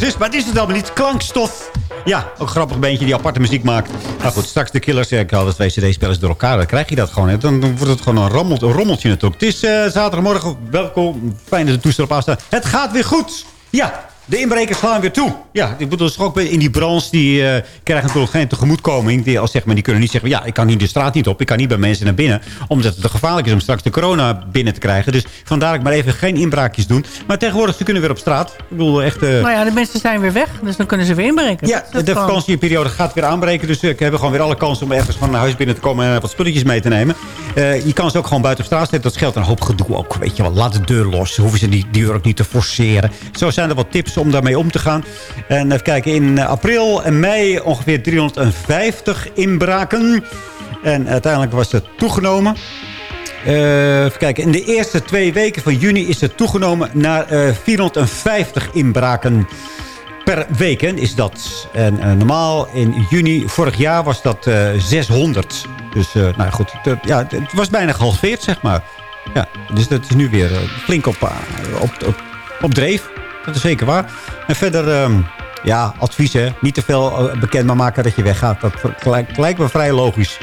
Maar het is het allemaal niet. Klankstof. Ja, ook een grappig beentje die aparte muziek maakt. Nou goed, straks de Killers. Ja, ik haal de twee cd-spelers door elkaar. Dan krijg je dat gewoon. Hè. Dan, wordt het gewoon een, rommeltje natuurlijk. Het is eh, zaterdagmorgen. Welkom. Fijn dat de toestel op afstaat. Het gaat weer goed. Ja, de inbrekers slaan weer toe. Ja, ik bedoel, ook in die branche, die eh, krijgen natuurlijk geen tegemoetkoming. Die, als zeg maar, die kunnen niet zeggen, ja, ik kan hier de straat niet op. Ik kan niet bij mensen naar binnen. Omdat het te gevaarlijk is om straks de corona binnen te krijgen. Dus vandaar ik maar even geen inbraakjes doen. Maar tegenwoordig, ze kunnen weer op straat. Ik bedoel, echt... eh, Nou ja, de mensen zijn weer weg, dus dan kunnen ze weer inbreken. ja, de gewoon- vakantieperiode gaat weer aanbreken. Dus ik heb gewoon weer alle kans om ergens van naar huis binnen te komen... en wat spulletjes mee te nemen. Eh, je kan ze ook gewoon buiten op straat zetten. Dat scheelt een hoop gedoe ook. Weet je wel, laat de deur los. Hoeven ze die deur ook niet te forceren. Zo zijn er wat tips om daarmee om te gaan. En even kijken, in april en mei ongeveer 350 inbraken. En uiteindelijk was het toegenomen. Eh, even kijken. In de eerste twee weken van juni is het toegenomen naar eh, 450 inbraken per week. Is dat. En eh, normaal in juni vorig jaar was dat eh, 600. Dus nou goed. Het, ja, het was bijna gehalveerd, zeg maar. Ja, dus dat is nu weer flink op, op, op, op dreef. Dat is zeker waar. En verder, ehm, ja, adviezen. Niet te veel eh, bekend maar maken dat je weggaat. Dat lijkt, lijkt me vrij logisch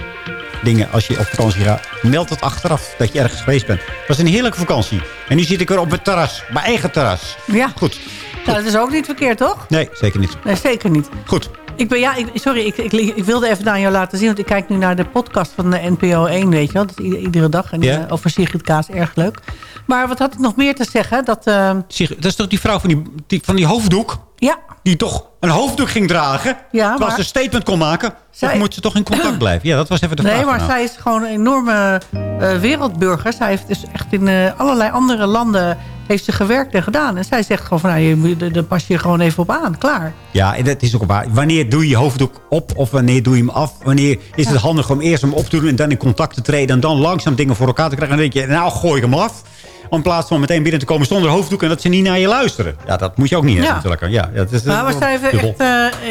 dingen als je op vakantie gaat. Meld het achteraf dat je ergens geweest bent. Dat was een heerlijke vakantie. En nu zit ik weer op het terras. Mijn eigen terras. Ja. Goed. Nou, dat is ook niet verkeerd, toch? Nee, zeker niet. Nee, zeker niet. Goed. Ik ben, ja, ik, sorry, ik, ik, ik wilde even aan jou laten zien. Want ik kijk nu naar de podcast van de NPO 1, weet je wel. Dat is ieder- iedere dag. En Ja. eh, over Sigrid Kaas, erg leuk. Maar wat had ik nog meer te zeggen? Dat, eh, Zeg, dat is toch die vrouw van die, die, van die hoofddoek? Ja. Die toch een hoofddoek ging dragen? Ja, terwijl ze een statement kon maken? Zij- Of moet ze toch in contact blijven? Ja, dat was even de nee, vraag. maar nou. zij is gewoon een enorme eh, wereldburger. Zij heeft dus echt in eh, allerlei andere landen heeft ze gewerkt en gedaan. En zij zegt gewoon van, nou, je, moet- daar pas je je gewoon even op aan. Klaar. Ja, en dat is ook waar. Wanneer doe je je hoofddoek op of wanneer doe je hem af? Wanneer is het handig om eerst hem op te doen en dan in contact te treden... en dan langzaam dingen voor elkaar te krijgen? En dan denk je, nou gooi ik hem af. In plaats van meteen binnen te komen zonder hoofddoek... en dat ze niet naar je luisteren. Ja, dat moet je ook niet hebben Ja. natuurlijk. Ja, ja, dat is, maar zij heeft echt eh,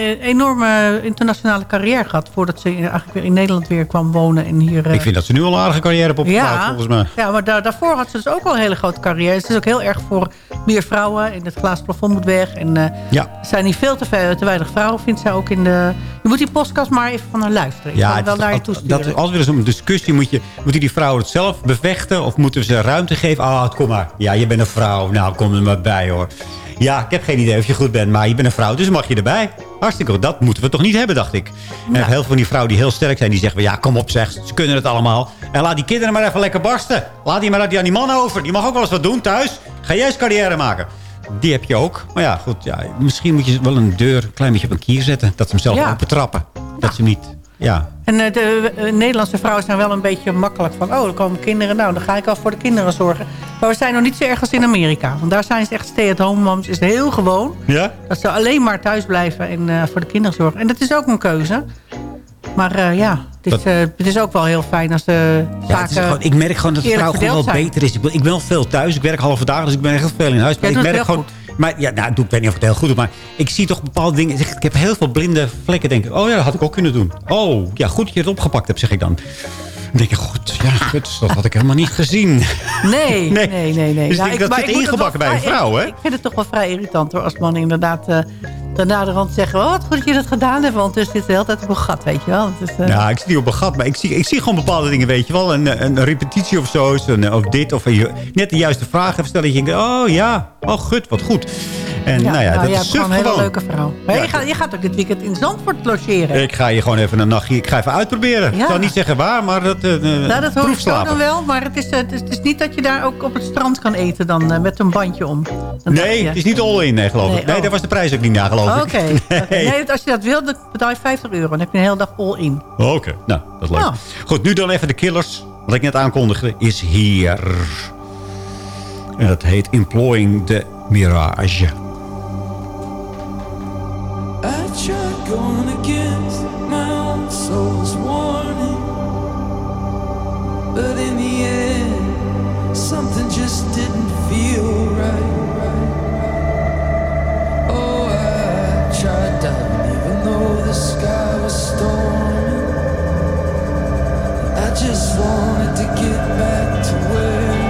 een enorme internationale carrière gehad... voordat ze eigenlijk weer in Nederland weer kwam wonen. En hier, eh, Ik vind dat ze nu al een aardige carrière hebben opgebouwd, ja, volgens mij. ja, maar daar, daarvoor had ze dus ook al een hele grote carrière. Ze is ook heel erg voor meer vrouwen. En het glazen plafond moet weg. En eh, Ja. er zijn niet veel te, veel, te weinig vrouwen, vindt zij ook in de... Je moet die podcast maar even van haar luisteren. Ik Ja, wel is naar je dat is altijd weer zo'n discussie. Moet je, moeten die vrouwen het zelf bevechten? Of moeten we ze ruimte geven? Kom maar. Ja, je bent een vrouw. Nou, kom er maar bij, hoor. Ja, ik heb geen idee of je goed bent, maar je bent een vrouw, dus mag je erbij. Hartstikke goed. Dat moeten we toch niet hebben, dacht ik. En heel veel van die vrouwen die heel sterk zijn, die zeggen... ja, kom op zeg, ze kunnen het allemaal. En laat die kinderen maar even lekker barsten. Laat die maar aan die, aan die man over. Die mag ook wel eens wat doen thuis. Ga jij eens carrière maken. Die heb je ook. Maar ja, goed. Ja, misschien moet je wel een deur een klein beetje op een kier zetten. Dat ze hem zelf Ja. open trappen. Dat ze hem niet... Ja, En eh, de eh, Nederlandse vrouwen zijn wel een beetje makkelijk van... oh, er komen kinderen, nou, dan ga ik al voor de kinderen zorgen. Maar we zijn nog niet zo erg als in Amerika. Want daar zijn ze echt stay-at-home moms. is heel gewoon Ja? dat ze alleen maar thuis blijven en eh, voor de kinderen zorgen. En dat is ook een keuze. Maar eh, ja, het is, Dat- eh, het is ook wel heel fijn als de Ja, zaken het is gewoon, ik merk gewoon dat de vrouw gewoon wel zijn. beter is. Ik ben, ik ben wel veel thuis. Ik werk halve dagen, dus ik ben echt veel in huis. Maar ik merk gewoon. Maar ja, nou, ik weet niet of ik het heel goed doe. Maar ik zie toch bepaalde dingen. zeg, Ik heb heel veel blinde vlekken. Denk ik, oh ja, dat had ik ook kunnen doen. Oh, ja, goed dat je het opgepakt hebt, zeg ik dan. Dan denk ik, goed, ja, goed, dat had ik helemaal niet gezien. *laughs* *laughs* Nee, nee, nee. nee. Dus Ja, ik dat zit ingebakken bij een vrouw, hè? Ik vind het toch wel vrij irritant hoor, als mannen inderdaad uh, daarna de rand zeggen... oh, wat goed dat je dat gedaan hebt, want er zit de hele tijd op een gat, weet je wel. Is, eh, Ja, ik zie niet op een gat, maar ik zie, ik zie gewoon bepaalde dingen, weet je wel. Een, een repetitie of zo, een- of dit, of een, net de juiste vraag even stellen. Dat je denkt, oh ja, oh gut, wat goed. En nou ja, dat jij is een hele leuke vrouw. Maar Ja. je, gaat, je gaat ook dit weekend in Zandvoort logeren. Ik ga je gewoon even een nachtje, ik ga even uitproberen. Ik Ja. zal niet zeggen waar, maar dat, uh, nou, dat hoor ik zo dan wel. Maar het is, eh, het, is, het is niet dat je daar ook op het strand kan eten dan eh, met een bandje om. Dan Nee, het is niet all-in, nee, geloof Nee, ik. Nee, oh. daar was de prijs ook niet naar, geloof ik. Oké. *laughs* oké. Nee, als je dat wil, dan betaal je 50 euro. Dan heb je een hele dag all in. Oké, nou, dat is leuk. Nou. Goed, nu dan even de Killers. Wat ik net aankondigde, is hier. En dat heet Employing the Mirage. I tried going against my own soul's warning. But in the end, something just didn't feel I just wanted to get back to where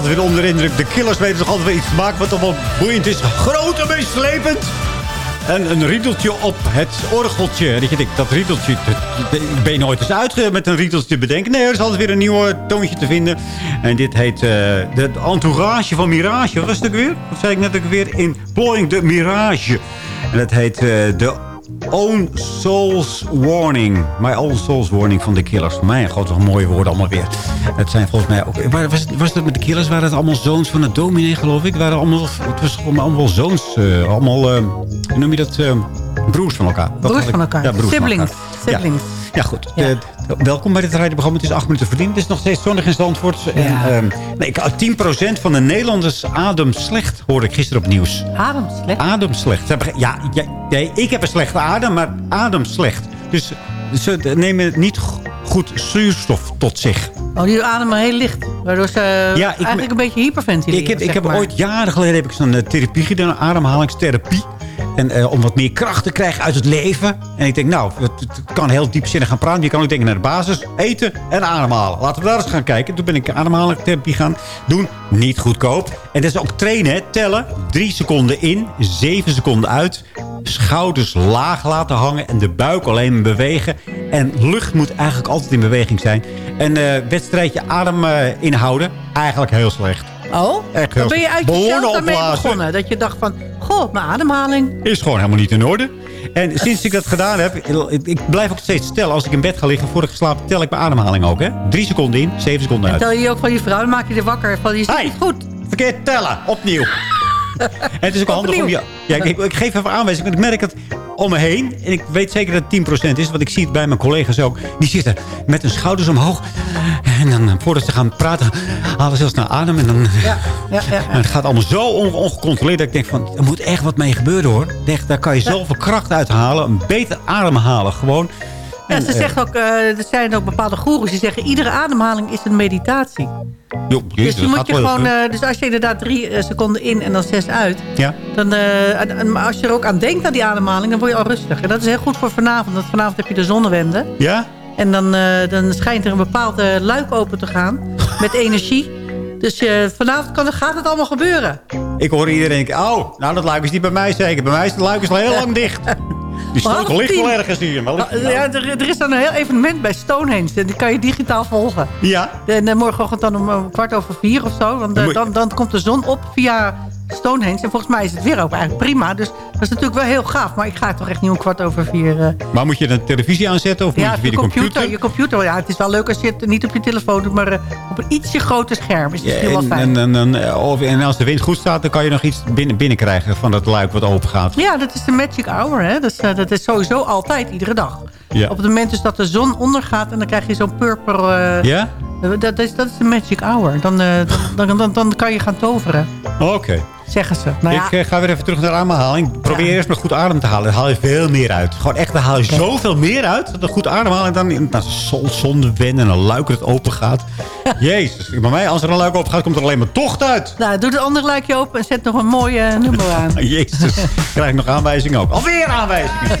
altijd weer onder de indruk. De killers weten toch altijd weer iets te maken wat toch wel boeiend is. Groot en meeslepend. En een riedeltje op het orgeltje. Dat je denkt, dat riedeltje... Ik ben nooit eens uit met een riedeltje bedenken. Nee, er is altijd weer een nieuw toontje te vinden. En dit heet eh, de entourage van Mirage. Was het ook weer? Wat zei ik net ook weer? Employing the Mirage. En dat heet eh, de Own Souls Warning. My Own Souls Warning van de Killers. Mijn god, wat mooie woorden allemaal weer. Het zijn volgens mij ook... waar- Was, het- was dat met de Killers? Waren het allemaal zoons van het dominee, geloof ik? Waren allemaal, het was allemaal, zoons. eh, allemaal, hoe noem je dat? eh, broers van elkaar. Broers van elkaar. Ja, broers Siblings. van elkaar. Ja, ja goed. Eh, welkom bij dit radioprogramma. Het is acht minuten verdiend. Het is nog steeds zonnig in Zandvoort. En, ehm, nee, ik, 10% van de Nederlanders adem slecht, hoorde ik gisteren op nieuws. Adem slecht. Adem slecht. Ze hebben ge- Ja, ja, nee, ik heb een slechte adem, maar adem slecht. Dus ze nemen niet goed zuurstof tot zich. Oh, die ademen heel licht. Waardoor ze Ja, ik eigenlijk een beetje hyperventileren. Ik heb, ik heb maar. ooit jaren geleden heb ik zo'n eh, therapie gedaan, ademhalingstherapie. En eh, om wat meer kracht te krijgen uit het leven. En ik denk, nou, het, kan heel diepzinnig gaan praten. Je kan ook denken naar de basis. Eten en ademhalen. Laten we daar eens gaan kijken. Toen ben ik ademhalingstherapie gaan doen. Niet goedkoop. En dat is ook trainen. Tellen. Drie seconden in, zeven seconden uit. Schouders laag laten hangen. En de buik alleen bewegen. En lucht moet eigenlijk altijd in beweging zijn. En eh wedstrijdje adem eh, inhouden. Eigenlijk heel slecht. Oh, Echt dan ben je uit jezelf daarmee begonnen. Dat je dacht van, goh, mijn ademhaling. Is gewoon helemaal niet in orde. En sinds ik dat gedaan heb, ik- blijf ook steeds tellen. Als ik in bed ga liggen, voor ik slaap, tel ik mijn ademhaling ook. Hè? Drie seconden in, zeven seconden uit. Tel je ook van je vrouw, dan maak je er wakker van. Je zit Hey. niet goed. Verkeerd tellen, opnieuw. Het is ook handig om je... Ja, ik, ik geef even aanwijzing, want ik merk het om me heen. En ik weet zeker dat het 10% is, want ik zie het bij mijn collega's ook. Die zitten met hun schouders omhoog. En dan, eh, voordat ze gaan praten, halen ze heel snel adem. En dan... Ja, ja, *laughs* ja. En het gaat allemaal zo on- ongecontroleerd dat ik denk van... er moet echt wat mee gebeuren hoor. Denk, daar kan je zoveel kracht uithalen. Een beter ademhalen gewoon. Ja, En, ze zeggen ook, eh, er zijn ook bepaalde goeroes die zeggen... iedere ademhaling is een meditatie. Dus, je moet je gewoon, eh, dus als je inderdaad drie eh, seconden in en dan zes uit... Ja. Dan, als je er ook aan denkt aan die ademhaling, dan word je al rustig. En dat is heel goed voor vanavond. Want vanavond heb je de zonnewende. Ja? En dan, dan schijnt er een bepaalde luik open te gaan. *laughs* Met energie. Dus vanavond kan, gaat het allemaal gebeuren. Ik hoor iedereen denken, oh, nou dat luik is niet bij mij zeker. Bij mij is het luik is al heel *laughs* lang dicht. Die sleutel ligt wel ergens hier. Maar ligt- Ja, er, er is dan een heel evenement bij Stonehenge. En die kan je digitaal volgen. Ja. En eh, morgenochtend dan om, om kwart over vier of zo. Want Dan eh, dan komt de zon op via Stonehenge. En volgens mij is het weer ook eigenlijk prima. Dus dat is natuurlijk wel heel gaaf. Maar ik ga toch echt niet om kwart over vier... eh, Maar moet je dan televisie aanzetten of moet ja, je via de computer, computer? Je computer, ja, het is wel leuk als je het niet op je telefoon doet... maar eh, op een ietsje groter scherm. Is Ja, misschien wel en, fijn. en, en, en, of- en als de wind goed staat, dan kan je nog iets binnen, binnenkrijgen van dat luik wat open gaat. Ja, dat is de magic hour. Hè? Dat, is, eh, dat is sowieso altijd, iedere dag. Ja. Op het moment dus dat de zon ondergaat... en dan krijg je zo'n purper... eh, Ja? dat, dat, is, dat is de magic hour. Dan, eh, dan, dan, dan, dan kan je gaan toveren, Oké. zeggen ze. Nou ja, Ik eh, ga weer even terug naar de ademhaling. Probeer eerst maar goed adem te halen. Dan haal je veel meer uit. Gewoon echt, dan haal je zoveel meer uit. Dan goed ademhalen en dan naar zon, zon wennen en een luik dat open gaat. *laughs* Jezus. Bij mij, als er een luik open gaat, komt er alleen maar tocht uit. nou, doe het andere luikje open en zet nog een mooi eh, nummer aan. *laughs* Jezus. *laughs* Krijg ik nog aanwijzingen ook. Alweer aanwijzingen.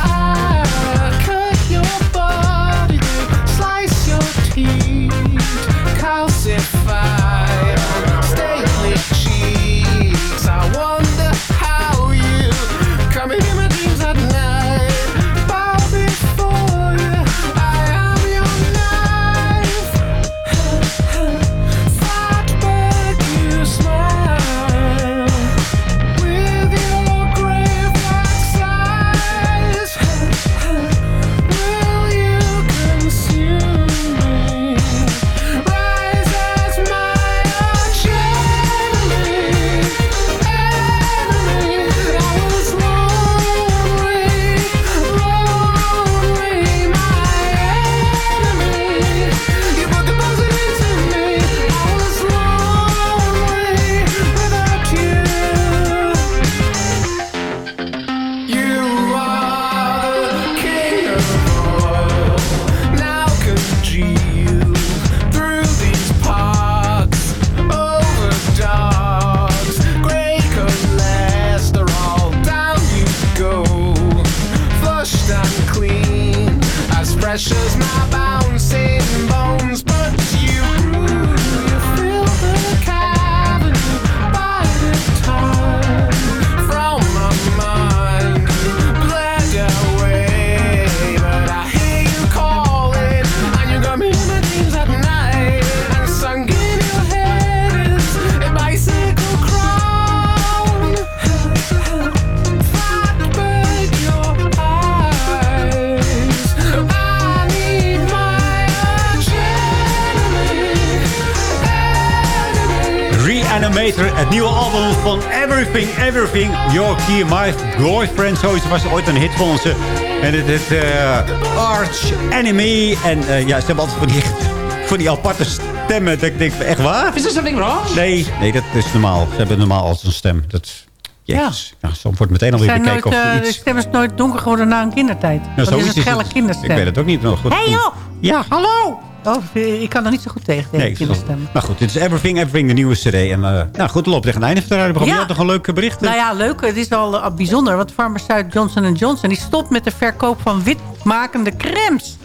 Zoiets was ooit een hit van ze. En het is eh, Arch Enemy. En eh, ja, ze hebben altijd van die, *laughs* van die aparte stemmen. Dat ik denk, echt waar? Is er something wrong? Nee, nee, dat is normaal. Ze hebben normaal als een stem. Dat, jezus. Ja. soms wordt meteen alweer Zijn nooit, bekeken of eh, er de iets... stem is nooit donker geworden na een kindertijd. Nou, dat is een schelle kinderstem. Ik weet het ook niet nog goed. Hey joh! Ja, hallo! Oh, ik kan er niet zo goed tegen, tegen Nee, ik kinderstem. Maar goed, dit is Everything, Everything, de nieuwe cd. En eh, nou goed, loopt tegen het einde van het radioprogramma. Ja. Je had nog een leuke bericht. Nou ja, leuk. Het is wel eh, bijzonder. Want farmaceut Johnson Johnson die stopt met de verkoop van witmakende crèmes.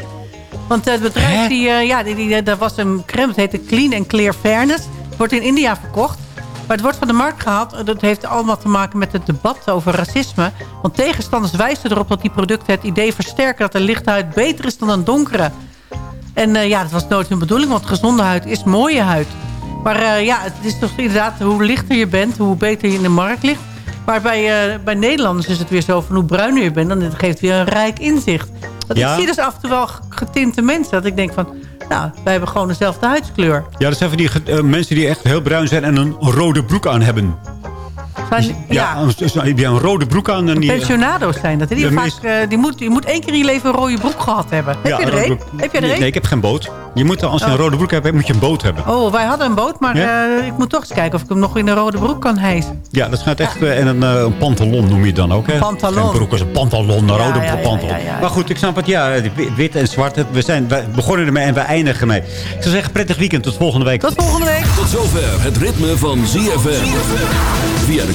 Want het bedrijf, die, eh, ja, die, die, daar was een crème, het heette Clean and Clear Fairness. Het wordt in India verkocht. Maar het wordt van de markt gehaald. Dat heeft allemaal te maken met het debat over racisme. Want tegenstanders wijzen erop dat die producten het idee versterken... dat een lichte huid beter is dan een donkere. En eh, ja, dat was nooit hun bedoeling, want gezonde huid is mooie huid. Maar eh, ja, het is toch inderdaad hoe lichter je bent, hoe beter je in de markt ligt. Maar bij, eh, bij Nederlanders is het weer zo van hoe bruiner je bent... dan het geeft weer een rijk inzicht. Want Ja. ik zie dus af en toe wel getinte mensen... dat ik denk van, nou, wij hebben gewoon dezelfde huidskleur. Ja, dat zijn van die mensen die echt heel bruin zijn en een rode broek aan hebben. Zijn, Ja, ja, een, een- die hebben een rode broek aan. En die, pensionado's zijn dat. hè? Die, vaak, meest- eh, die moet, je moet één keer in je leven een rode broek gehad hebben. Heb Ja, je er een. Heb je er nee, ik heb geen boot. Je moet, als je een Oh. rode broek hebt, moet je een boot hebben. Oh, wij hadden een boot, maar Ja? eh, ik moet toch eens kijken of ik hem nog in een rode broek kan hijsen. Ja, dat schijnt echt... eh, en een, eh, een pantalon noem je het dan ook, hè? Pantalon. Geen broek is een pantalon, een Ja, rode pantalon. ja, ja, ja. Maar goed, ik snap het. Ja, wit en zwart. We, zijn, we begonnen ermee en we eindigen mee. Ik zou zeggen, prettig weekend. Tot volgende week. Tot volgende week. Tot zover het ritme van ZFM. Via de